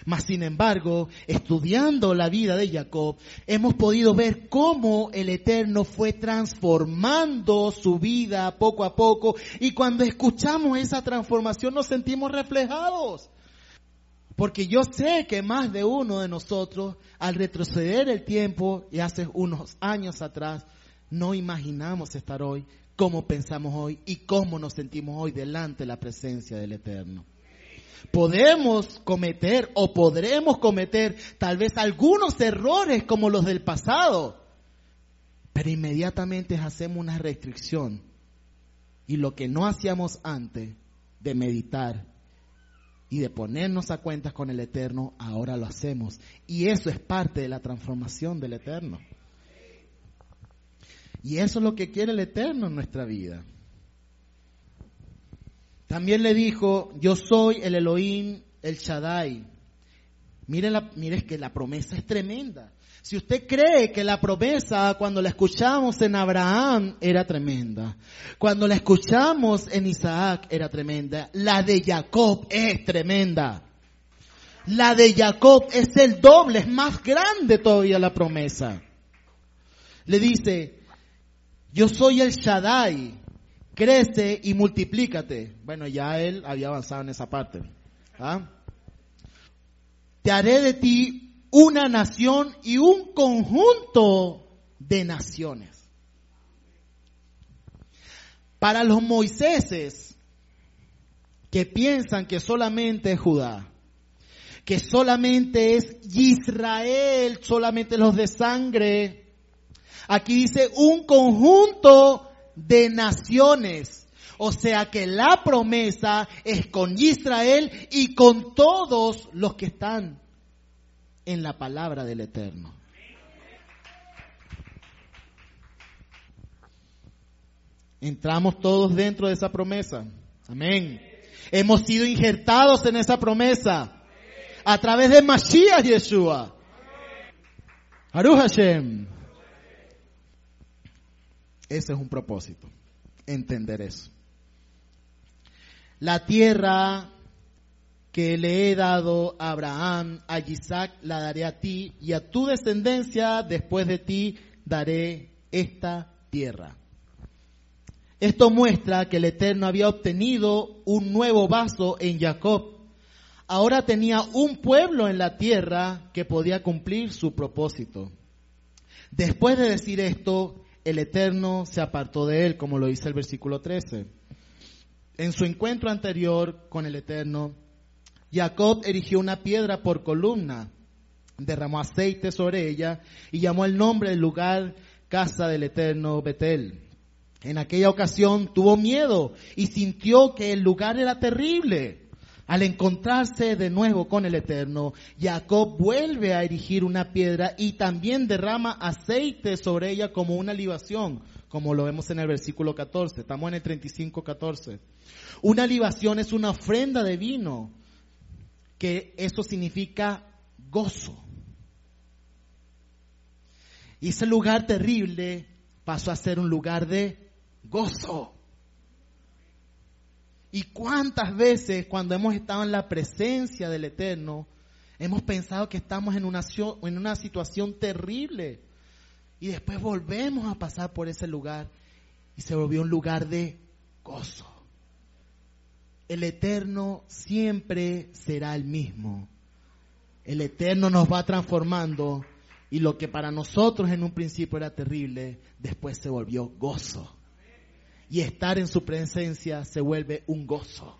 Mas, sin embargo, estudiando la vida de Jacob, hemos podido ver cómo el Eterno fue transformando su vida poco a poco y cuando escuchamos esa transformación nos sentimos reflejados. Porque yo sé que más de uno de nosotros, al retroceder el tiempo y hace unos años atrás, no imaginamos estar hoy como pensamos hoy y cómo nos sentimos hoy delante de la presencia del Eterno. Podemos cometer o podremos cometer tal vez algunos errores como los del pasado, pero inmediatamente hacemos una restricción y lo que no hacíamos antes de meditar y de ponernos a cuentas con el Eterno, ahora lo hacemos. Y eso es parte de la transformación del Eterno. Y eso es lo que quiere el Eterno en nuestra vida. También le dijo, yo soy el Elohim, el Shaddai. Mire, la, que la promesa es tremenda. Si usted cree que la promesa cuando la escuchamos en Abraham era tremenda, cuando la escuchamos en Isaac era tremenda, la de Jacob es tremenda. La de Jacob es el doble, es más grande todavía la promesa. Le dice, yo soy el Shaddai, crece y multiplícate. Bueno, ya él había avanzado en esa parte. ¿ah? Te haré de ti una nación y un conjunto de naciones. Para los Moiséses que piensan que solamente es Judá, que solamente es Israel, solamente los de sangre, aquí dice un conjunto de naciones. O sea que la promesa es con Israel y con todos los que están en la palabra del Eterno. Entramos todos dentro de esa promesa. Amén. Hemos sido injertados en esa promesa a través de Mashiach Yeshua. Aruch Hashem. Ese es un propósito, entender eso. La tierra que le he dado a Abraham, a Isaac, la daré a ti y a tu descendencia después de ti daré esta tierra. Esto muestra que el Eterno había obtenido un nuevo vaso en Jacob. Ahora tenía un pueblo en la tierra que podía cumplir su propósito. Después de decir esto, el Eterno se apartó de él, como lo dice el versículo 13. En su encuentro anterior con el Eterno, Jacob erigió una piedra por columna, derramó aceite sobre ella y llamó el nombre del lugar casa del Eterno Betel. En aquella ocasión tuvo miedo y sintió que el lugar era terrible. Al encontrarse de nuevo con el Eterno, Jacob vuelve a erigir una piedra y también derrama aceite sobre ella como una libación, como lo vemos en el versículo 14. Estamos en el 35, 14. Una libación es una ofrenda de vino, que eso significa gozo. Y ese lugar terrible pasó a ser un lugar de gozo. ¿Y cuántas veces cuando hemos estado en la presencia del Eterno, hemos pensado que estamos en una, situación terrible? Y después volvemos a pasar por ese lugar y se volvió un lugar de gozo. El Eterno siempre será el mismo. El Eterno nos va transformando y lo que para nosotros en un principio era terrible, después se volvió gozo y estar en su presencia se vuelve un gozo.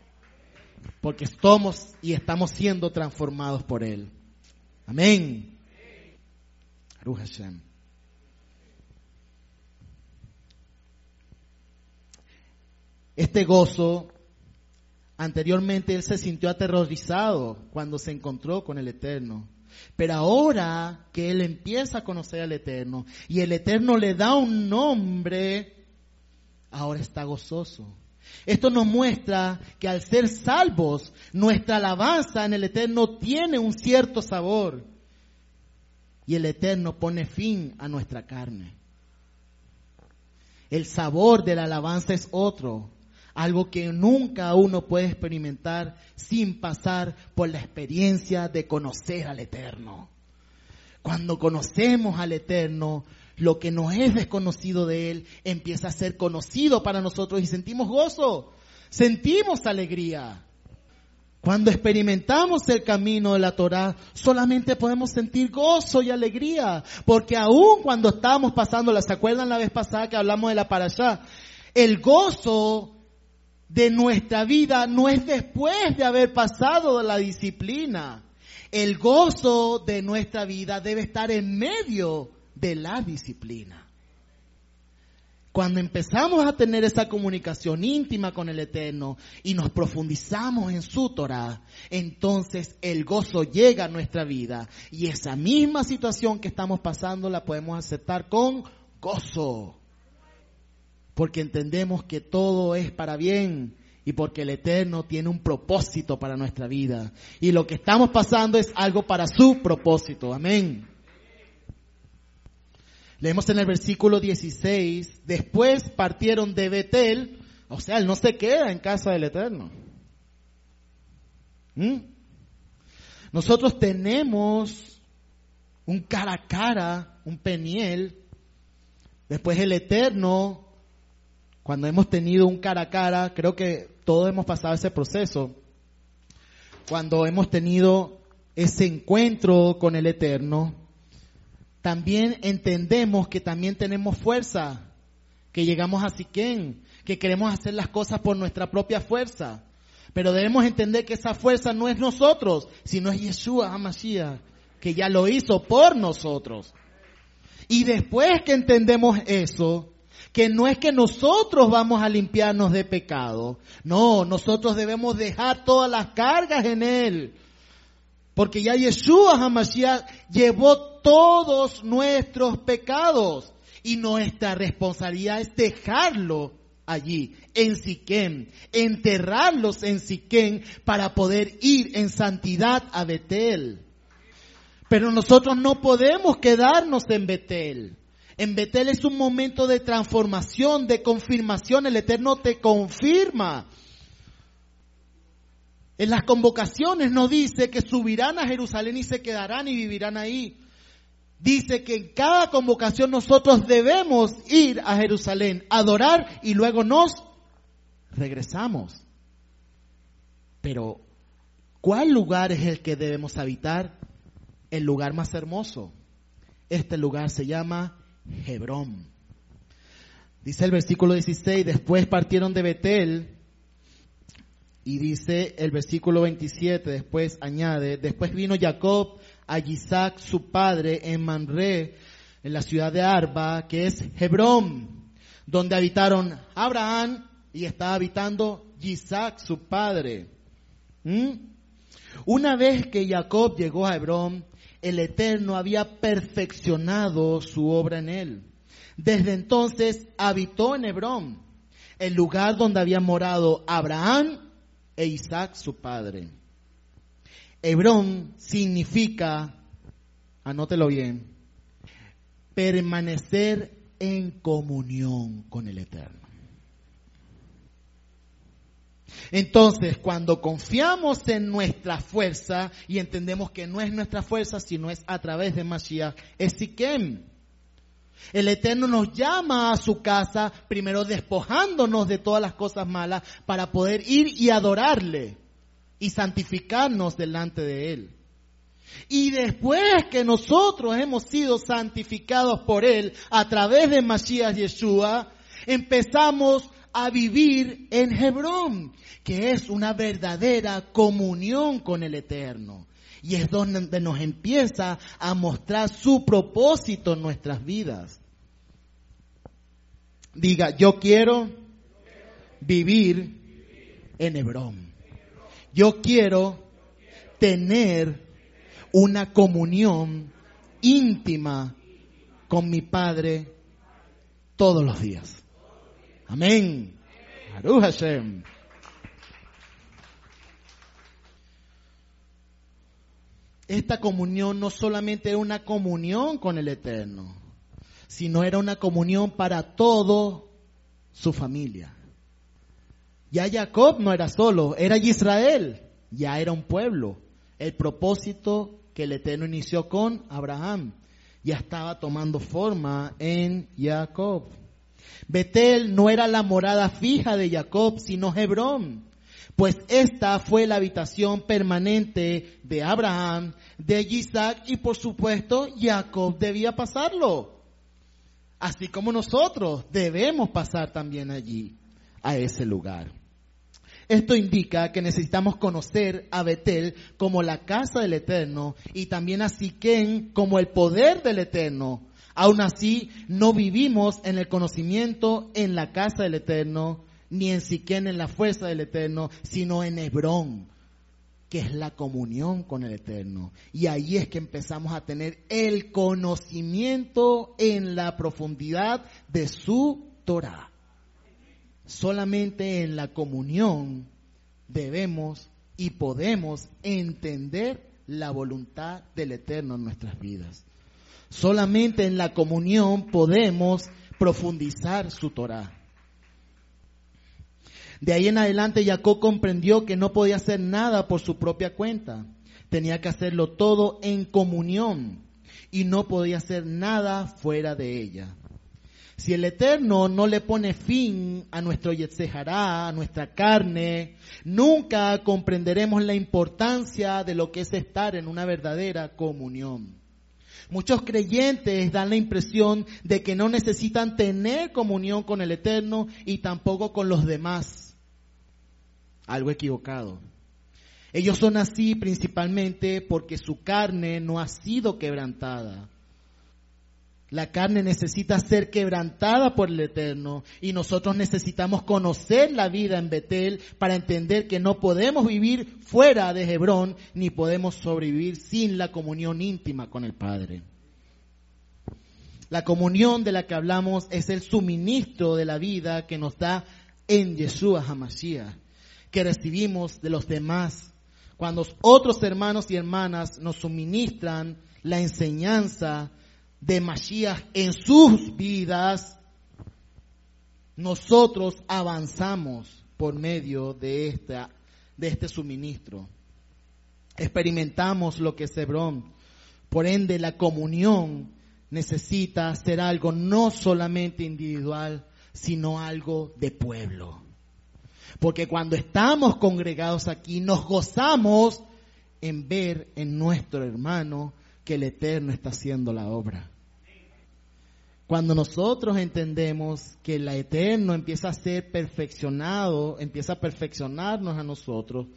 Porque estamos y estamos siendo transformados por Él. Amén. Este gozo, anteriormente él se sintió aterrorizado cuando se encontró con el Eterno. Pero ahora que él empieza a conocer al Eterno y el Eterno le da un nombre, ahora está gozoso. Esto nos muestra que al ser salvos, nuestra alabanza en el Eterno tiene un cierto sabor. Y el Eterno pone fin a nuestra carne. El sabor de la alabanza es otro, algo que nunca uno puede experimentar sin pasar por la experiencia de conocer al Eterno. Cuando conocemos al Eterno, lo que nos es desconocido de Él empieza a ser conocido para nosotros y sentimos gozo, sentimos alegría. Cuando experimentamos el camino de la Torah, solamente podemos sentir gozo y alegría, porque aún cuando estábamos pasando, ¿se acuerdan la vez pasada que hablamos de la parashá? El gozo de nuestra vida no es después de haber pasado la disciplina. El gozo de nuestra vida debe estar en medio de la disciplina. Cuando empezamos a tener esa comunicación íntima con el Eterno y nos profundizamos en su Torah, entonces el gozo llega a nuestra vida y esa misma situación que estamos pasando la podemos aceptar con gozo. Porque entendemos que todo es para bien y porque el Eterno tiene un propósito para nuestra vida. Y lo que estamos pasando es algo para su propósito. Amén. Leemos en el versículo 16, después partieron de Betel, o sea, él no se queda en casa del Eterno. ¿Mm? Nosotros tenemos un cara a cara, un peniel, después el Eterno, cuando hemos tenido un cara a cara, creo que todos hemos pasado ese proceso, cuando hemos tenido ese encuentro con el Eterno, también entendemos que también tenemos fuerza, que llegamos a Siquén, que queremos hacer las cosas por nuestra propia fuerza. Pero debemos entender que esa fuerza no es nosotros, sino es Yeshua que ya lo hizo por nosotros. Y después que entendemos eso, que no es que nosotros vamos a limpiarnos de pecado, no, nosotros debemos dejar todas las cargas en Él. Porque ya Yeshua HaMashiach llevó todos nuestros pecados. Y nuestra responsabilidad es dejarlo allí, en Siquén, enterrarlos en Siquén para poder ir en santidad a Betel. Pero nosotros no podemos quedarnos en Betel. En Betel es un momento de transformación, de confirmación. El Eterno te confirma. En las convocaciones nos dice que subirán a Jerusalén y se quedarán y vivirán ahí dice que en cada convocación nosotros debemos ir a Jerusalén, adorar y luego nos regresamos. Pero, ¿cuál lugar es el que debemos habitar? El lugar más hermoso. Este lugar se llama Hebrón. Dice el versículo 16, después partieron de Betel y dice el versículo 27, después añade, después vino Jacob a Isaac su padre en Manre, en la ciudad de Arba, que es Hebrón, donde habitaron Abraham y está habitando Isaac su padre. ¿Mm? Una vez que Jacob llegó a Hebrón, el Eterno había perfeccionado su obra en él. Desde entonces habitó en Hebrón, el lugar donde había morado Abraham e Isaac su padre. Hebrón significa, anótelo bien, permanecer en comunión con el Eterno. Entonces, cuando confiamos en nuestra fuerza y entendemos que no es nuestra fuerza, sino es a través de Mashiach, es Siquem. El Eterno nos llama a su casa, primero despojándonos de todas las cosas malas, para poder ir y adorarle y santificarnos delante de Él. Y después que nosotros hemos sido santificados por Él a través de Masías Yeshua, empezamos a vivir en Hebrón, que es una verdadera comunión con el Eterno. Y es donde nos empieza a mostrar su propósito en nuestras vidas. Diga, yo quiero vivir en Hebrón. Yo quiero tener una comunión íntima con mi Padre todos los días. Amén. Hashem. Esta comunión no solamente era una comunión con el Eterno, sino era una comunión para toda su familia. Ya Jacob no era solo, era Israel, ya era un pueblo. El propósito que el Eterno inició con Abraham ya estaba tomando forma en Jacob. Betel no era la morada fija de Jacob, sino Hebrón, pues esta fue la habitación permanente de Abraham, de Isaac y por supuesto Jacob debía pasarlo. Así como nosotros debemos pasar también allí, a ese lugar. Esto indica que necesitamos conocer a Betel como la casa del Eterno y también a Siquén como el poder del Eterno. Aún así, no vivimos en el conocimiento en la casa del Eterno, ni en Siquén en la fuerza del Eterno, sino en Hebrón, que es la comunión con el Eterno. Y ahí es que empezamos a tener el conocimiento en la profundidad de su Torah. Solamente en la comunión debemos y podemos entender la voluntad del Eterno en nuestras vidas. Solamente en la comunión podemos profundizar su Torah. De ahí en adelante Jacob comprendió que no podía hacer nada por su propia cuenta. Tenía que hacerlo todo en comunión y no podía hacer nada fuera de ella. Si el Eterno no le pone fin a nuestro Yetzejará, a nuestra carne, nunca comprenderemos la importancia de lo que es estar en una verdadera comunión. Muchos creyentes dan la impresión de que no necesitan tener comunión con el Eterno y tampoco con los demás. Algo equivocado. Ellos son así principalmente porque su carne no ha sido quebrantada. La carne necesita ser quebrantada por el Eterno y nosotros necesitamos conocer la vida en Betel para entender que no podemos vivir fuera de Hebrón ni podemos sobrevivir sin la comunión íntima con el Padre. La comunión de la que hablamos es el suministro de la vida que nos da en Yeshua HaMashiach, que recibimos de los demás. Cuando otros hermanos y hermanas nos suministran la enseñanza, de Mashiach en sus vidas, nosotros avanzamos por medio de, esta, de este suministro. Experimentamos lo que es Hebrón. Por ende, la comunión necesita ser algo no solamente individual, sino algo de pueblo. Porque cuando estamos congregados aquí, nos gozamos en ver en nuestro hermano que el Eterno está haciendo la obra. Cuando nosotros entendemos que el eterno empieza a ser perfeccionado, empieza a perfeccionarnos a nosotros,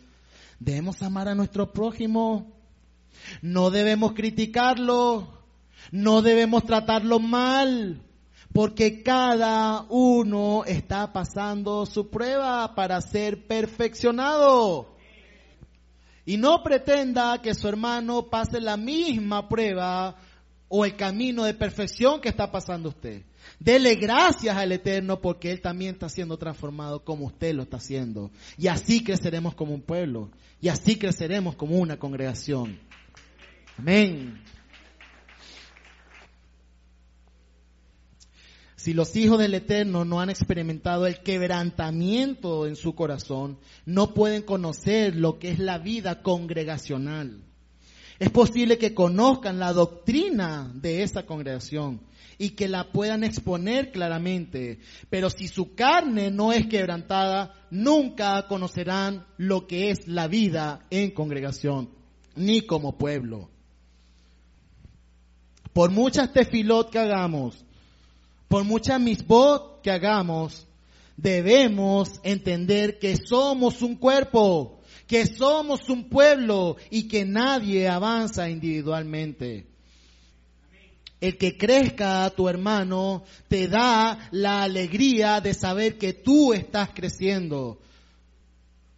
debemos amar a nuestro prójimo. No debemos criticarlo, no debemos tratarlo mal, porque cada uno está pasando su prueba para ser perfeccionado. Y no pretenda que su hermano pase la misma prueba o el camino de perfección que está pasando usted. Dele gracias al Eterno porque Él también está siendo transformado como usted lo está haciendo. Y así creceremos como un pueblo. Y así creceremos como una congregación. Amén. Si los hijos del Eterno no han experimentado el quebrantamiento en su corazón, no pueden conocer lo que es la vida congregacional. Es posible que conozcan la doctrina de esa congregación y que la puedan exponer claramente, pero si su carne no es quebrantada, nunca conocerán lo que es la vida en congregación, ni como pueblo. Por muchas tefilot que hagamos, por muchas misbot que hagamos, debemos entender que somos un cuerpo que somos un pueblo y que nadie avanza individualmente. El que crezca a tu hermano te da la alegría de saber que tú estás creciendo.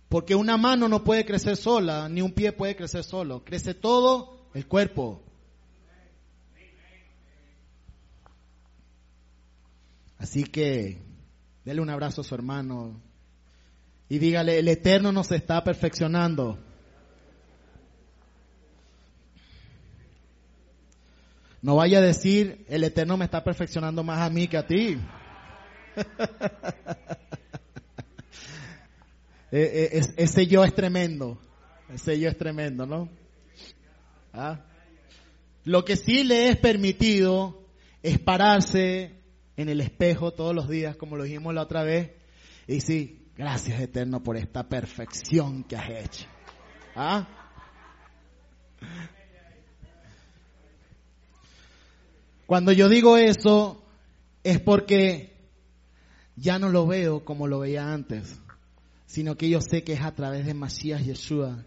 Porque una mano no puede crecer sola, ni un pie puede crecer solo. Crece todo el cuerpo. Así que dele un abrazo a su hermano y dígale, el Eterno nos está perfeccionando. No vaya a decir, el Eterno me está perfeccionando más a mí que a ti. E, e, ese yo es tremendo. Ese yo es tremendo, ¿no? ¿Ah? Lo que sí le es permitido es pararse en el espejo todos los días, como lo dijimos la otra vez, y sí, gracias Eterno por esta perfección que has hecho. ¿Ah? Cuando yo digo eso, es porque ya no lo veo como lo veía antes, sino que yo sé que es a través de Masías Yeshua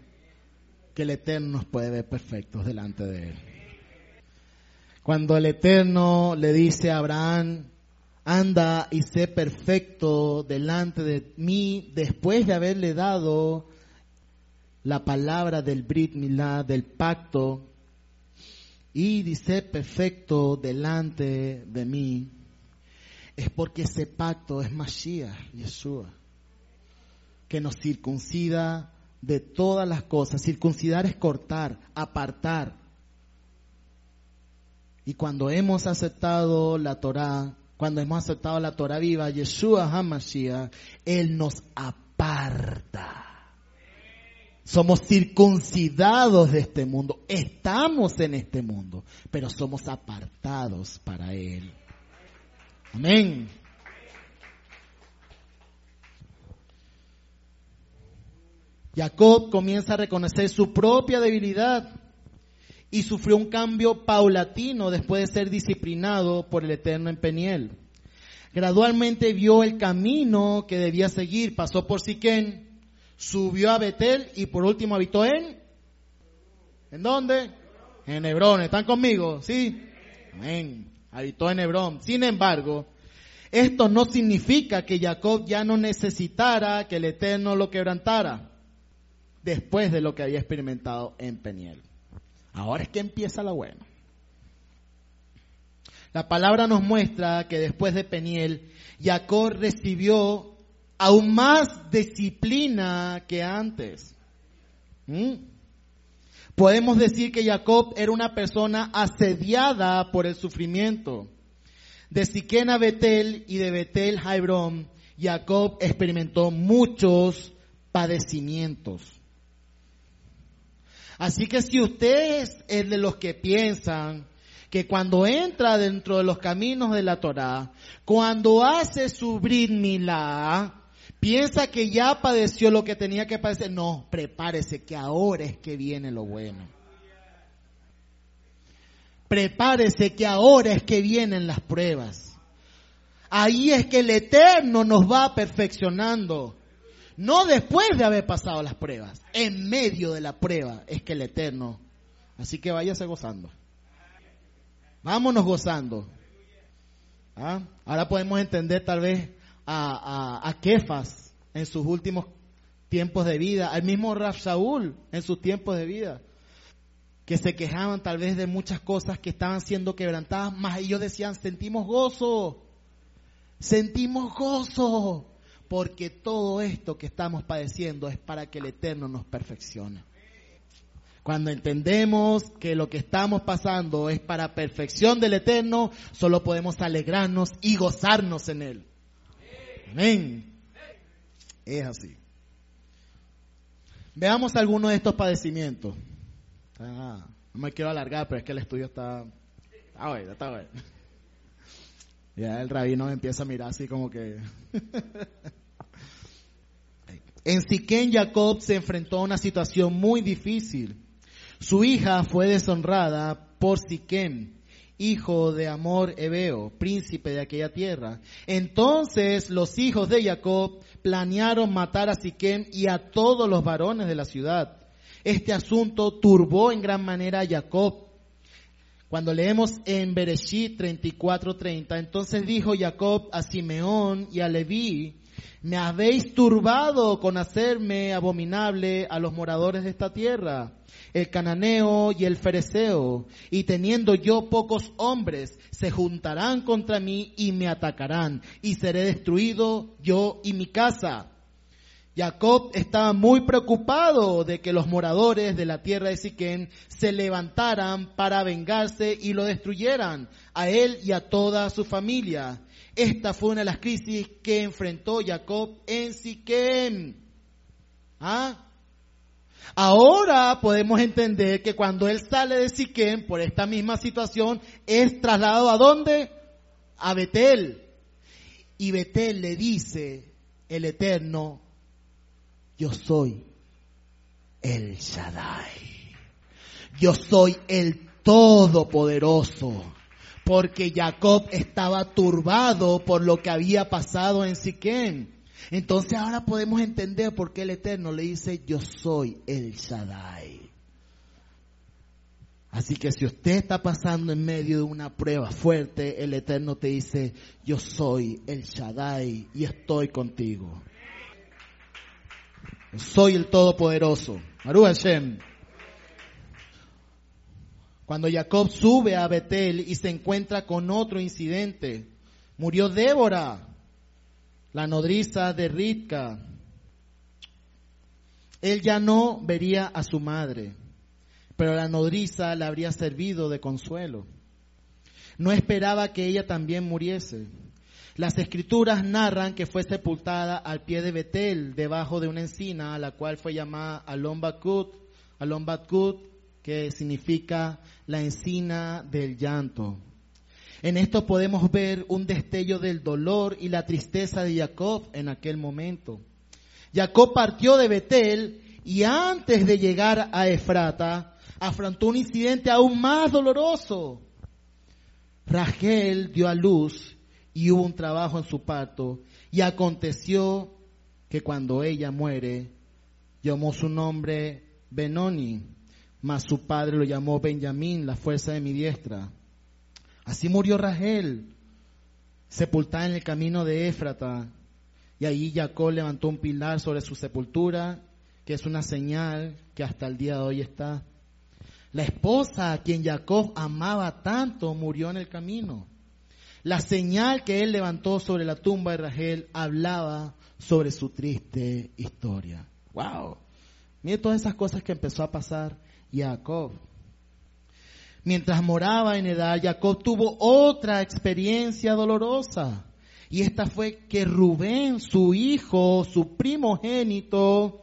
que el Eterno nos puede ver perfectos delante de Él. Cuando el Eterno le dice a Abraham, anda y sé perfecto delante de mí, después de haberle dado la palabra del Brit Milá, del pacto, y dice perfecto delante de mí, es porque ese pacto es Mashiach, Yeshua, que nos circuncida de todas las cosas. Circuncidar es cortar, apartar. Y cuando hemos aceptado la Torah, cuando hemos aceptado la Torah viva, Yeshua HaMashiach, Él nos aparta. Somos circuncidados de este mundo, estamos en este mundo, pero somos apartados para Él. Amén. Jacob comienza a reconocer su propia debilidad y sufrió un cambio paulatino después de ser disciplinado por el Eterno en Peniel. Gradualmente vio el camino que debía seguir, pasó por Siquén, subió a Betel y por último habitó en ¿En dónde? En Hebrón. ¿Están conmigo? ¿Sí? Amén. Habitó en Hebrón. Sin embargo, esto no significa que Jacob ya no necesitara que el Eterno lo quebrantara después de lo que había experimentado en Peniel. Ahora es que empieza la buena. La palabra nos muestra que después de Peniel, Jacob recibió aún más disciplina que antes. ¿Mm? Podemos decir que Jacob era una persona asediada por el sufrimiento. De Siquén a Betel y de Betel a Hebrón, Jacob experimentó muchos padecimientos. Así que si usted es de los que piensan que cuando entra dentro de los caminos de la Torá, cuando hace su Brit Milá, piensa que ya padeció lo que tenía que padecer, no, prepárese que ahora es que viene lo bueno. Prepárese que ahora es que vienen las pruebas. Ahí es que el Eterno nos va perfeccionando. No después de haber pasado las pruebas, en medio de la prueba es que el Eterno. Así que váyase gozando. Vámonos gozando. ¿Ah? Ahora podemos entender tal vez a, Kefas en sus últimos tiempos de vida, al mismo Raf Saúl en sus tiempos de vida, que se quejaban tal vez de muchas cosas que estaban siendo quebrantadas, más ellos decían, sentimos gozo, sentimos gozo porque todo esto que estamos padeciendo es para que el Eterno nos perfeccione. Cuando entendemos que lo que estamos pasando es para perfección del Eterno, solo podemos alegrarnos y gozarnos en Él. Amén. Es así. Veamos algunos de estos padecimientos. Ah, no me quiero alargar, pero es que el estudio está... Está bueno, está bueno. Ya el rabino empieza a mirar así como que... En Siquén Jacob se enfrentó a una situación muy difícil. Su hija fue deshonrada por Siquén, hijo de Amor Ebeo, príncipe de aquella tierra. Entonces los hijos de Jacob planearon matar a Siquén y a todos los varones de la ciudad. Este asunto turbó en gran manera a Jacob. Cuando leemos en Bereshit 34:30, entonces dijo Jacob a Simeón y a Leví, Me habéis turbado con hacerme abominable a los moradores de esta tierra, el cananeo y el fereceo, y teniendo yo pocos hombres, se juntarán contra mí y me atacarán, y seré destruido yo y mi casa. Jacob estaba muy preocupado de que los moradores de la tierra de Siquén se levantaran para vengarse y lo destruyeran, a él y a toda su familia. Esta fue una de las crisis que enfrentó Jacob en Siquem. ¿Ah? Ahora podemos entender que cuando él sale de Siquem por esta misma situación, es trasladado a dónde? A Betel. Y Betel le dice, el Eterno, yo soy el Shaddai. Yo soy el Todopoderoso porque Jacob estaba turbado por lo que había pasado en Siquén. Entonces ahora podemos entender por qué el Eterno le dice, yo soy el Shaddai. Así que si usted está pasando en medio de una prueba fuerte, el Eterno te dice, yo soy el Shaddai y estoy contigo. Soy el Todopoderoso. Maru Hashem. Cuando Jacob sube a Betel y se encuentra con otro incidente, murió Débora, la nodriza de Ritka. Él ya no vería a su madre, pero la nodriza le habría servido de consuelo. No esperaba que ella también muriese. Las escrituras narran que fue sepultada al pie de Betel, debajo de una encina, a la cual fue llamada Alon Bakut, que significa la encina del llanto. En esto podemos ver un destello del dolor y la tristeza de Jacob en aquel momento. Jacob partió de Betel y antes de llegar a Efrata afrontó un incidente aún más doloroso. Rachel dio a luz y hubo un trabajo en su parto y aconteció que cuando ella muere llamó su nombre Benoni mas su padre lo llamó Benjamín, la fuerza de mi diestra. Así murió Rachel, sepultada en el camino de Éfrata. Y ahí Jacob levantó un pilar sobre su sepultura, que es una señal que hasta el día de hoy está. La esposa a quien Jacob amaba tanto murió en el camino. La señal que él levantó sobre la tumba de Rachel hablaba sobre su triste historia. ¡Wow! Mire todas esas cosas que empezó a pasar Jacob. Mientras moraba en edad, Jacob tuvo otra experiencia dolorosa. Y esta fue que Rubén, su hijo, su primogénito,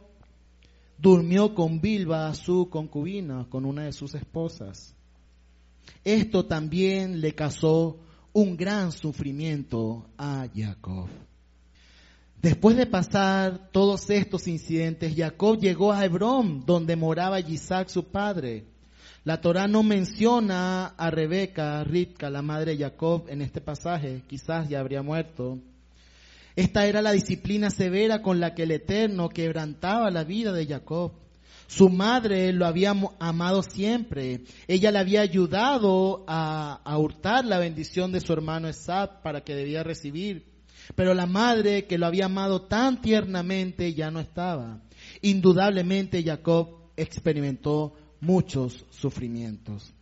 durmió con Bilba, su concubina, con una de sus esposas. Esto también le causó un gran sufrimiento a Jacob. Después de pasar todos estos incidentes, Jacob llegó a Hebrón, donde moraba Isaac, su padre. La Torah no menciona a Rebeca, Ritka, la madre de Jacob, en este pasaje, quizás ya habría muerto. Esta era la disciplina severa con la que el Eterno quebrantaba la vida de Jacob. Su madre lo había amado siempre. Ella le había ayudado a, a hurtar la bendición de su hermano Esab para que debía recibir. Pero la madre que lo había amado tan tiernamente ya no estaba. Indudablemente Jacob experimentó muchos sufrimientos.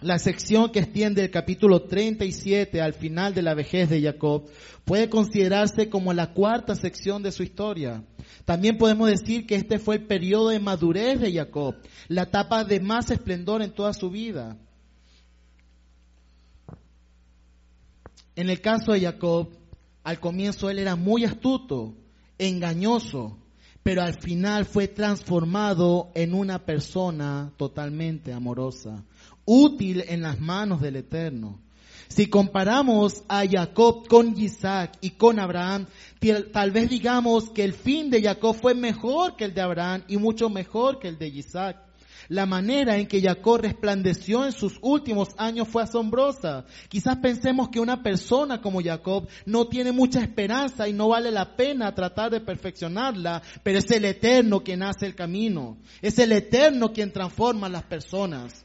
La sección que extiende el capítulo 37 al final de la vejez de Jacob puede considerarse como la cuarta sección de su historia. También podemos decir que este fue el periodo de madurez de Jacob, la etapa de más esplendor en toda su vida. En el caso de Jacob, al comienzo él era muy astuto, engañoso, pero al final fue transformado en una persona totalmente amorosa, útil en las manos del Eterno. Si comparamos a Jacob con Isaac y con Abraham, tal vez digamos que el fin de Jacob fue mejor que el de Abraham y mucho mejor que el de Isaac. La manera en que Jacob resplandeció en sus últimos años fue asombrosa. Quizás pensemos que una persona como Jacob no tiene mucha esperanza y no vale la pena tratar de perfeccionarla, pero es el Eterno quien hace el camino. Es el Eterno quien transforma a las personas.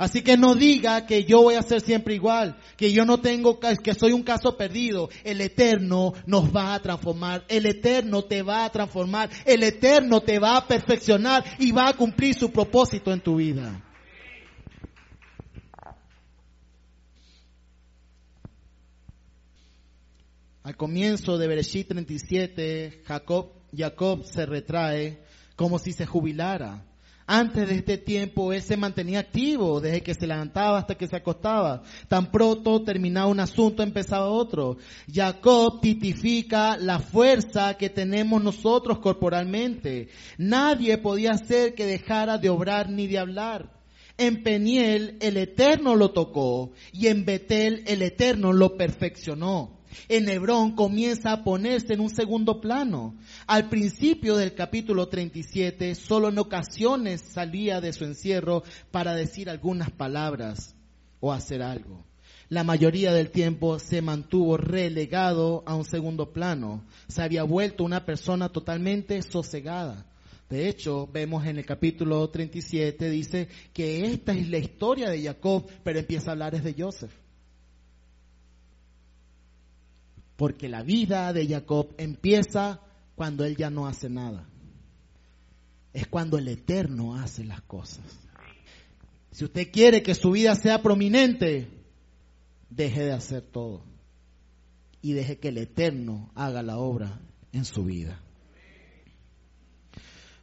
Así que no diga que yo voy a ser siempre igual, que yo no tengo, que soy un caso perdido. El Eterno nos va a transformar, el Eterno te va a transformar, el Eterno te va a perfeccionar y va a cumplir su propósito en tu vida. Al comienzo de Bereshit 37, Jacob, Jacob se retrae como si se jubilara antes de este tiempo él se mantenía activo, desde que se levantaba hasta que se acostaba. Tan pronto terminaba un asunto, empezaba otro. Jacob titifica la fuerza que tenemos nosotros corporalmente. Nadie podía hacer que dejara de obrar ni de hablar. En Peniel el Eterno lo tocó y en Betel el Eterno lo perfeccionó en Hebrón comienza a ponerse en un segundo plano. Al principio del capítulo 37, solo en ocasiones salía de su encierro para decir algunas palabras o hacer algo. La mayoría del tiempo se mantuvo relegado a un segundo plano. Se había vuelto una persona totalmente sosegada. De hecho, vemos en el capítulo 37, dice que esta es la historia de Jacob, pero empieza a hablar es de Joseph. Porque la vida de Jacob empieza cuando él ya no hace nada. Es cuando el Eterno hace las cosas. Si usted quiere que su vida sea prominente, deje de hacer todo. Y deje que el Eterno haga la obra en su vida.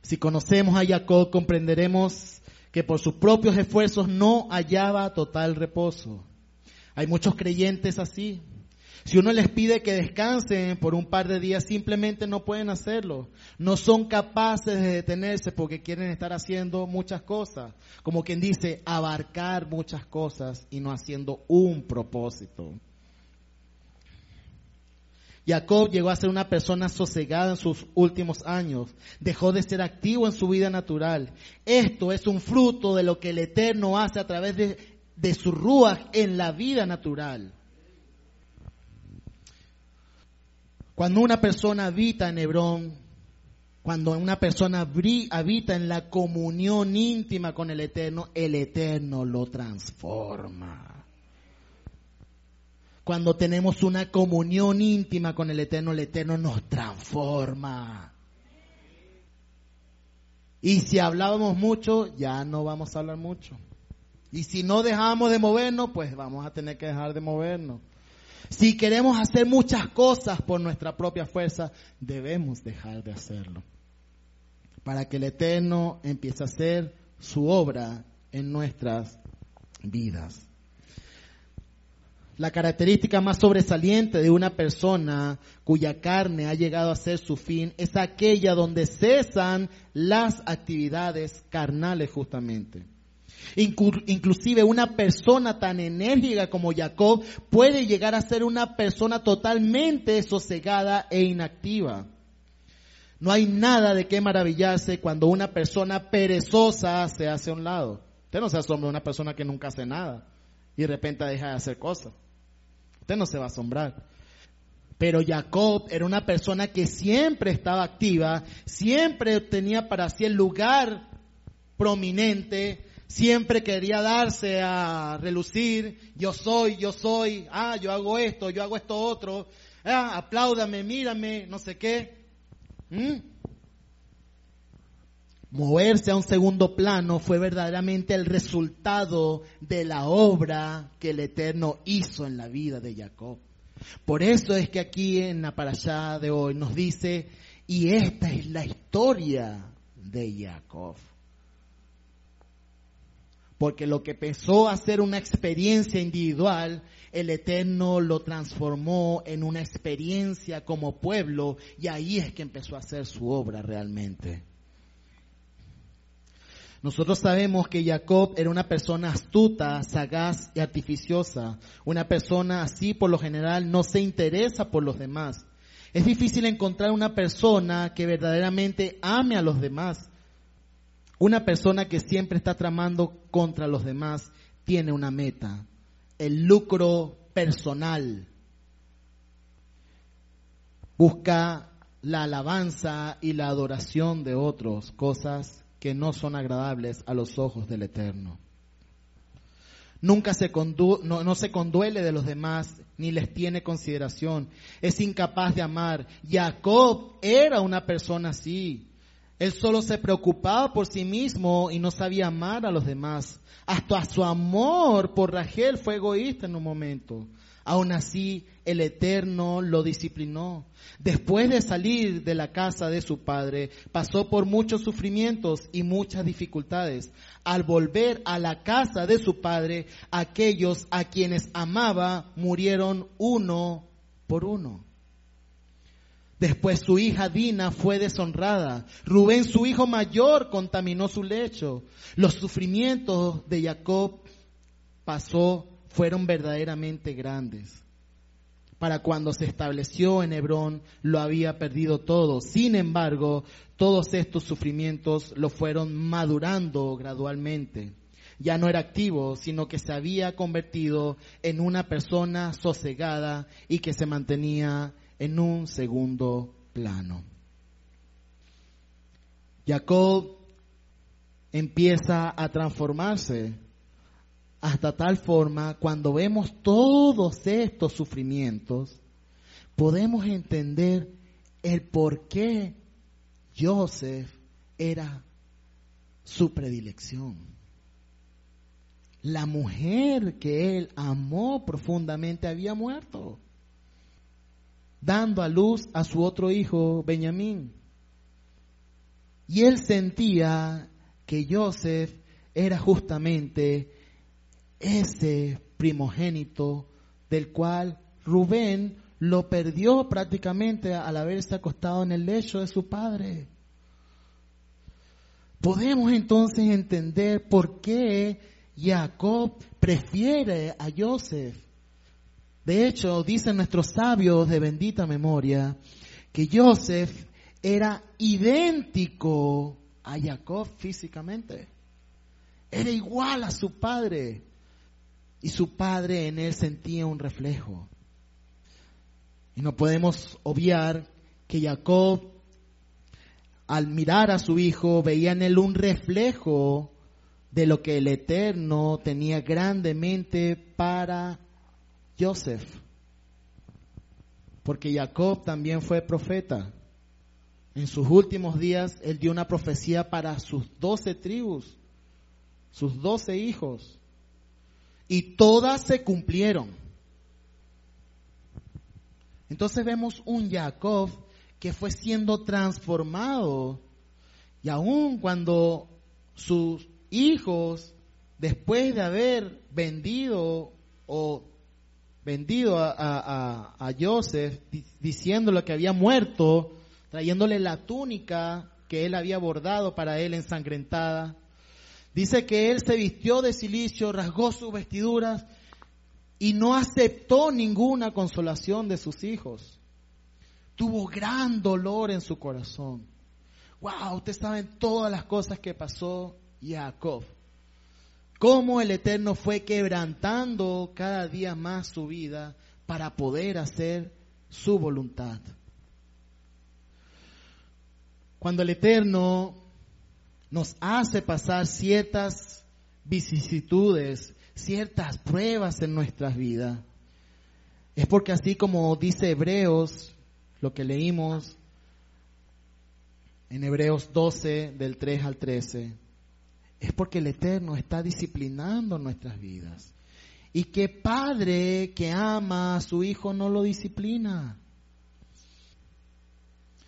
Si conocemos a Jacob, comprenderemos que por sus propios esfuerzos no hallaba total reposo. Hay muchos creyentes así, si uno les pide que descansen por un par de días, simplemente no pueden hacerlo. No son capaces de detenerse porque quieren estar haciendo muchas cosas. Como quien dice, abarcar muchas cosas y no haciendo un propósito. Jacob llegó a ser una persona sosegada en sus últimos años. Dejó de ser activo en su vida natural. Esto es un fruto de lo que el Eterno hace a través de, de su rúa en la vida natural. Cuando una persona habita en Hebrón, cuando una persona habita en la comunión íntima con el Eterno, el Eterno lo transforma. Cuando tenemos una comunión íntima con el Eterno, el Eterno nos transforma. Y si hablábamos mucho, ya no vamos a hablar mucho. Y si no dejamos de movernos, pues vamos a tener que dejar de movernos. Si queremos hacer muchas cosas por nuestra propia fuerza, debemos dejar de hacerlo. Para que el Eterno empiece a hacer su obra en nuestras vidas. La característica más sobresaliente de una persona cuya carne ha llegado a ser su fin es aquella donde cesan las actividades carnales justamente. Inclusive una persona tan enérgica como Jacob puede llegar a ser una persona totalmente sosegada e inactiva. No hay nada de qué maravillarse cuando una persona perezosa se hace a un lado. Usted no se asombra de una persona que nunca hace nada y de repente deja de hacer cosas. Usted no se va a asombrar. Pero Jacob era una persona que siempre estaba activa, siempre tenía para sí el lugar prominente, siempre quería darse a relucir, yo soy, yo soy, ah, yo hago esto, yo hago esto otro, ah, apláudame, mírame, no sé qué. ¿Mm? Moverse a un segundo plano fue verdaderamente el resultado de la obra que el Eterno hizo en la vida de Jacob. Por eso es que aquí en la parashá de hoy nos dice, y esta es la historia de Jacob porque lo que empezó a ser una experiencia individual, el Eterno lo transformó en una experiencia como pueblo y ahí es que empezó a hacer su obra realmente. Nosotros sabemos que Jacob era una persona astuta, sagaz y artificiosa. Una persona así por lo general no se interesa por los demás. Es difícil encontrar una persona que verdaderamente ame a los demás. Una persona que siempre está tramando contra los demás tiene una meta, el lucro personal. Busca la alabanza y la adoración de otros, cosas que no son agradables a los ojos del Eterno. Nunca se no, no se conduele de los demás, ni les tiene consideración. Es incapaz de amar. Jacob era una persona así. Él solo se preocupaba por sí mismo y no sabía amar a los demás. Hasta su amor por Rachel fue egoísta en un momento. Aún así, el Eterno lo disciplinó. Después de salir de la casa de su padre, pasó por muchos sufrimientos y muchas dificultades. Al volver a la casa de su padre, aquellos a quienes amaba murieron uno por uno. Después su hija Dina fue deshonrada. Rubén, su hijo mayor, contaminó su lecho. Los sufrimientos de Jacob pasó fueron verdaderamente grandes. Para cuando se estableció en Hebrón, lo había perdido todo. Sin embargo, todos estos sufrimientos lo fueron madurando gradualmente. Ya no era activo, sino que se había convertido en una persona sosegada y que se mantenía en un segundo plano. Jacob empieza a transformarse hasta tal forma, cuando vemos todos estos sufrimientos, podemos entender el por qué Joseph era su predilección. La mujer que él amó profundamente había muerto, dando a luz a su otro hijo, Benjamín. Y él sentía que Joseph era justamente ese primogénito del cual Rubén lo perdió prácticamente al haberse acostado en el lecho de su padre. Podemos entonces entender por qué Jacob prefiere a Joseph. De hecho, dicen nuestros sabios de bendita memoria que Joseph era idéntico a Jacob físicamente. Era igual a su padre y su padre en él sentía un reflejo. Y no podemos obviar que Jacob, al mirar a su hijo, veía en él un reflejo de lo que el Eterno tenía grandemente para Joseph. Porque Jacob también fue profeta. En sus últimos días, él dio una profecía para sus doce tribus, sus doce hijos y todas se cumplieron. Entonces vemos un Jacob que fue siendo transformado y aun cuando sus hijos, después de haber vendido o vendido a, a, a Joseph, diciéndole que había muerto, trayéndole la túnica que él había bordado para él ensangrentada, Dice que él se vistió de silicio, rasgó sus vestiduras y no aceptó ninguna consolación de sus hijos. Tuvo gran dolor en su corazón. Wow, ustedes saben todas las cosas que pasó Jacob. Cómo el Eterno fue quebrantando cada día más su vida para poder hacer su voluntad. Cuando el Eterno nos hace pasar ciertas vicisitudes, ciertas pruebas en nuestras vidas. Es porque así como dice Hebreos, lo que leímos en Hebreos 12 del 3 al 13, es porque el Eterno está disciplinando nuestras vidas. Y que padre que ama a su hijo no lo disciplina.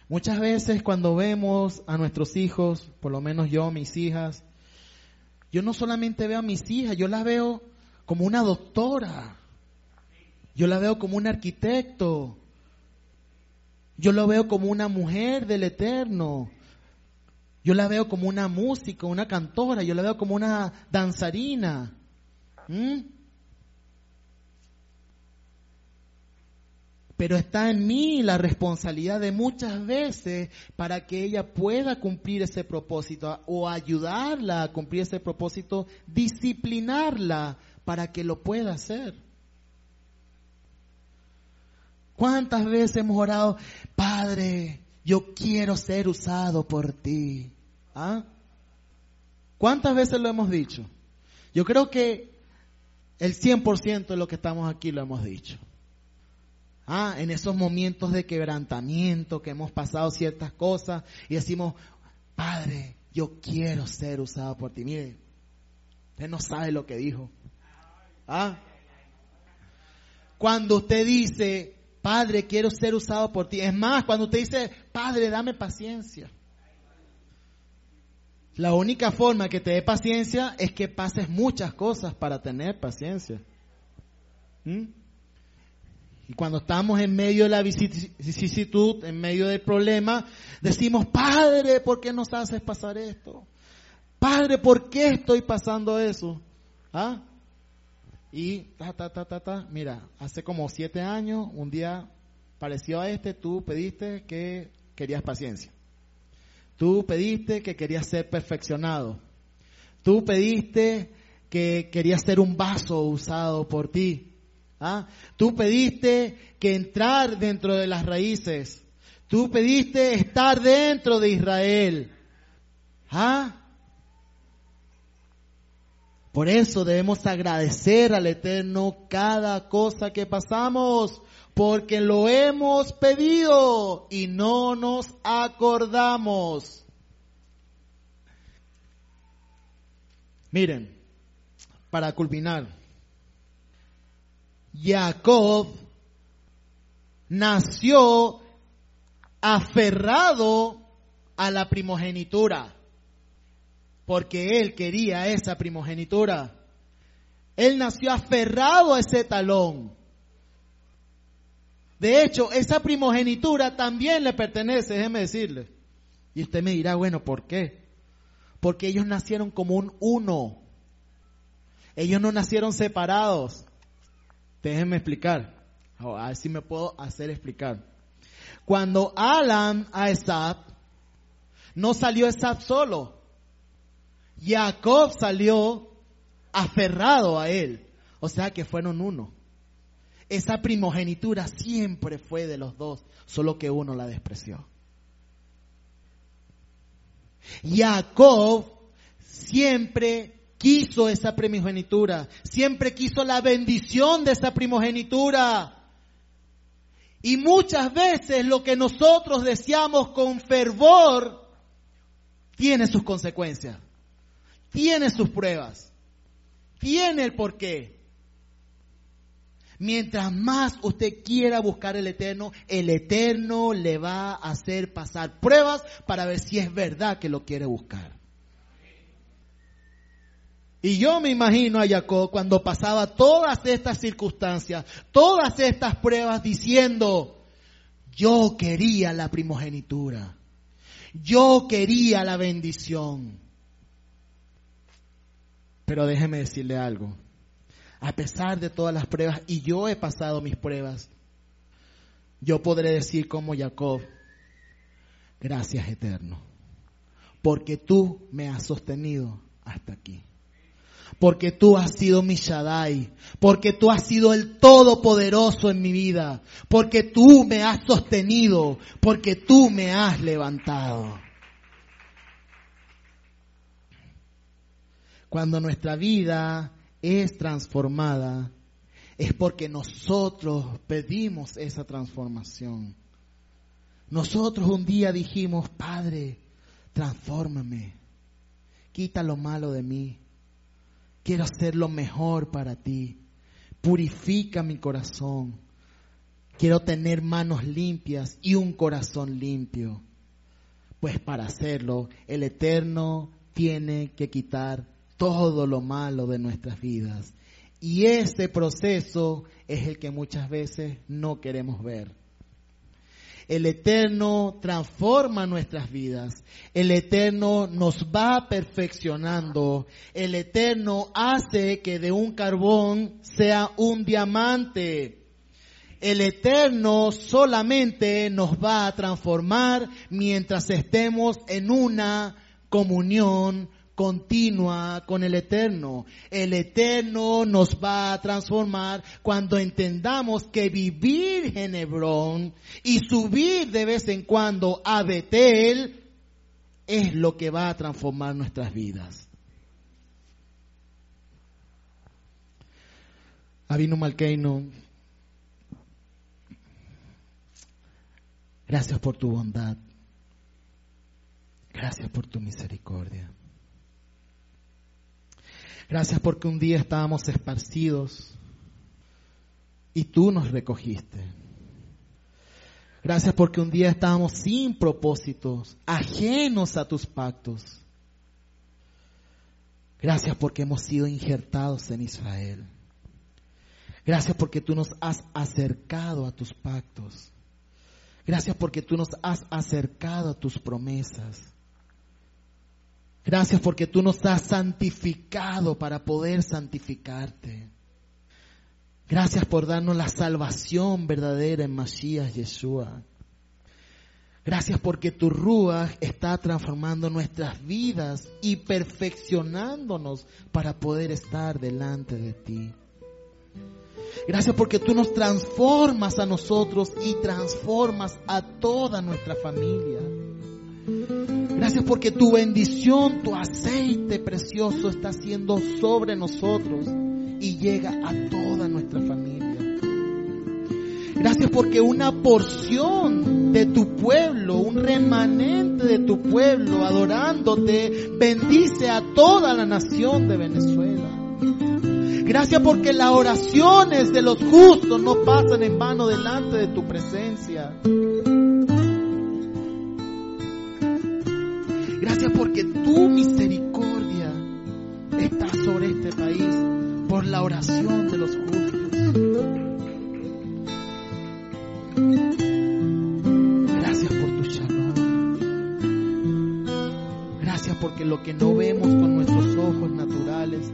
Muchas veces cuando vemos a nuestros hijos, por lo menos yo, mis hijas, yo no solamente veo a mis hijas, yo las veo como una doctora, yo la veo como un arquitecto, yo lo veo como una mujer del eterno, yo la veo como una música, una cantora, yo la veo como una danzarina. pero está en mí la responsabilidad de muchas veces para que ella pueda cumplir ese propósito o ayudarla a cumplir ese propósito, disciplinarla para que lo pueda hacer. ¿Cuántas veces hemos orado, Padre, yo quiero ser usado por ti? ¿Ah? ¿Cuántas veces lo hemos dicho? Yo creo que el 100% de lo que estamos aquí lo hemos dicho. Ah, en esos momentos de quebrantamiento que hemos pasado ciertas cosas y decimos, Padre, yo quiero ser usado por ti. Mire, usted no sabe lo que dijo. Ah, cuando usted dice, Padre, quiero ser usado por ti. Es más, cuando usted dice, Padre, dame paciencia. La única forma que te dé paciencia es que pases muchas cosas para tener paciencia. ¿Mm? Y cuando estamos en medio de la vicisitud, en medio del problema, decimos, Padre, ¿por qué nos haces pasar esto? Padre, ¿por qué estoy pasando eso? ¿Ah? Y ta, ta, ta, ta, ta. Mira, hace como siete años, un día parecido a este, tú pediste que querías paciencia. Tú pediste que querías ser perfeccionado. Tú pediste que querías ser un vaso usado por ti. ¿Ah? Tú pediste que entrar dentro de las raíces. Tú pediste estar dentro de Israel. ¿Ah? Por eso debemos agradecer al Eterno cada cosa que pasamos, porque lo hemos pedido y no nos acordamos. Miren, para culminar, Jacob nació aferrado a la primogenitura, porque él quería esa primogenitura. Él nació aferrado a ese talón. De hecho, esa primogenitura también le pertenece, déjeme decirle. Y usted me dirá, bueno, ¿por qué? Porque ellos nacieron como un uno. Ellos no nacieron separados. Déjenme explicar. A ver si me puedo hacer explicar. Cuando Alan a Esab, no salió Esab solo. Jacob salió aferrado a él. O sea que fueron uno. Esa primogenitura siempre fue de los dos, solo que uno la despreció. Jacob siempre quiso esa primogenitura, siempre quiso la bendición de esa primogenitura. Y muchas veces lo que nosotros deseamos con fervor tiene sus consecuencias, tiene sus pruebas, tiene el porqué. Mientras más usted quiera buscar el Eterno, el Eterno le va a hacer pasar pruebas para ver si es verdad que lo quiere buscar. Y yo me imagino a Jacob cuando pasaba todas estas circunstancias, todas estas pruebas diciendo, yo quería la primogenitura, yo quería la bendición. Pero déjeme decirle algo, a pesar de todas las pruebas, y yo he pasado mis pruebas, yo podré decir como Jacob, gracias eterno, porque tú me has sostenido hasta aquí. Porque tú has sido mi Shaddai, porque tú has sido el Todopoderoso en mi vida, porque tú me has sostenido, porque tú me has levantado. Cuando nuestra vida es transformada, es porque nosotros pedimos esa transformación. Nosotros un día dijimos, Padre, transfórmame, quita lo malo de mí, quiero hacer lo mejor para ti, purifica mi corazón, quiero tener manos limpias y un corazón limpio. Pues para hacerlo, el Eterno tiene que quitar todo lo malo de nuestras vidas. Y ese proceso es el que muchas veces no queremos ver. El Eterno transforma nuestras vidas. El Eterno nos va perfeccionando. El Eterno hace que de un carbón sea un diamante. El Eterno solamente nos va a transformar mientras estemos en una comunión continua con el Eterno. El Eterno nos va a transformar cuando entendamos que vivir en Hebrón y subir de vez en cuando a Betel es lo que va a transformar nuestras vidas. Avinu Malkeino, gracias por tu bondad. Gracias por tu misericordia. Gracias porque un día estábamos esparcidos y tú nos recogiste. Gracias porque un día estábamos sin propósitos, ajenos a tus pactos. Gracias porque hemos sido injertados en Israel. Gracias porque tú nos has acercado a tus pactos. Gracias porque tú nos has acercado a tus promesas. Gracias porque tú nos has santificado para poder santificarte. Gracias por darnos la salvación verdadera en Masías Yeshua. Gracias porque tu Ruach está transformando nuestras vidas y perfeccionándonos para poder estar delante de ti. Gracias porque tú nos transformas a nosotros y transformas a toda nuestra familia. Gracias porque tu bendición, tu aceite precioso está siendo sobre nosotros y llega a toda nuestra familia. Gracias porque una porción de tu pueblo, un remanente de tu pueblo adorándote, bendice a toda la nación de Venezuela. Gracias porque las oraciones de los justos no pasan en vano delante de tu presencia. Gracias porque tu misericordia está sobre este país por la oración de los justos. Gracias por tu shalom. Gracias porque lo que no vemos con nuestros ojos naturales,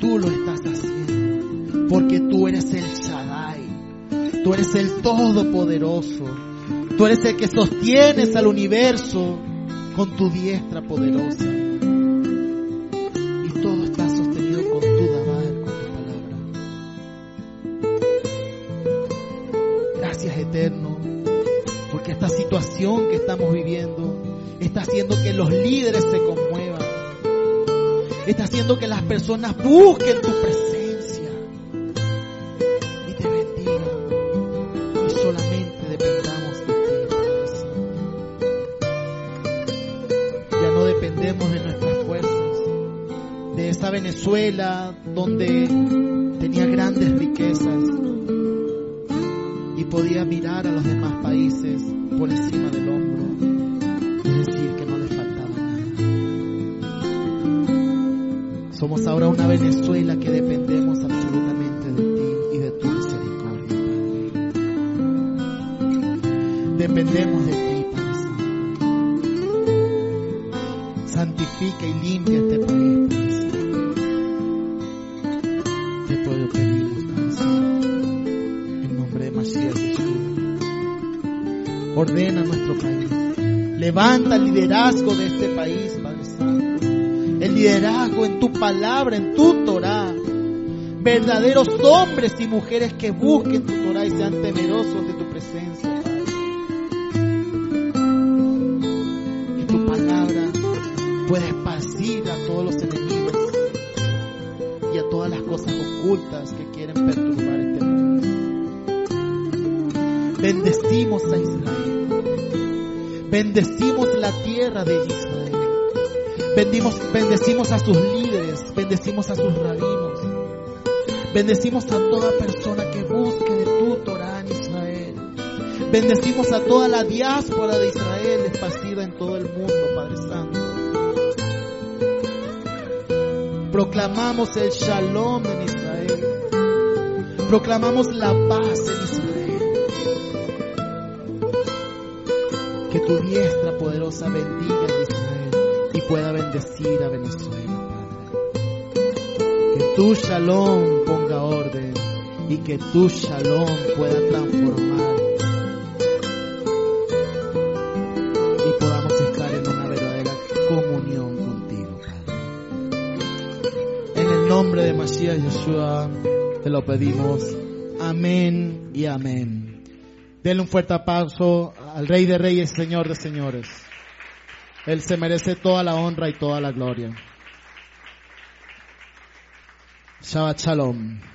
tú lo estás haciendo. Porque tú eres el Shaddai. Tú eres el Todopoderoso. Tú eres el que sostienes al universo con tu diestra poderosa. Y todo está sostenido con tu dabar, con tu palabra. Gracias eterno, porque esta situación que estamos viviendo está haciendo que los líderes se conmuevan. Está haciendo que las personas busquen tu presencia Venezuela donde tenía grandes riquezas y podía mirar a los demás países por encima del hombro en tu Torah. Verdaderos hombres y mujeres que busquen tu Torah y sean temerosos de tu presencia. Que tu palabra pueda esparcir a todos los enemigos y a todas las cosas ocultas que quieren perturbar este mundo. Bendecimos a Israel. Bendecimos la tierra de Israel. Bendimos, bendecimos a sus líderes. Bendecimos a sus rabinos. Bendecimos a toda persona que busque de tu Torah en Israel. Bendecimos a toda la diáspora de Israel esparcida en todo el mundo, Padre Santo. Proclamamos el shalom en Israel. Proclamamos la paz en tu shalom ponga orden y que tu shalom pueda transformar y podamos estar en una verdadera comunión contigo, Padre. En el nombre de Mashiach Yeshua te lo pedimos. Amén y amén. Denle un fuerte aplauso al Rey de Reyes, Señor de Señores. Él se merece toda la honra y toda la gloria. Shabbat Shalom.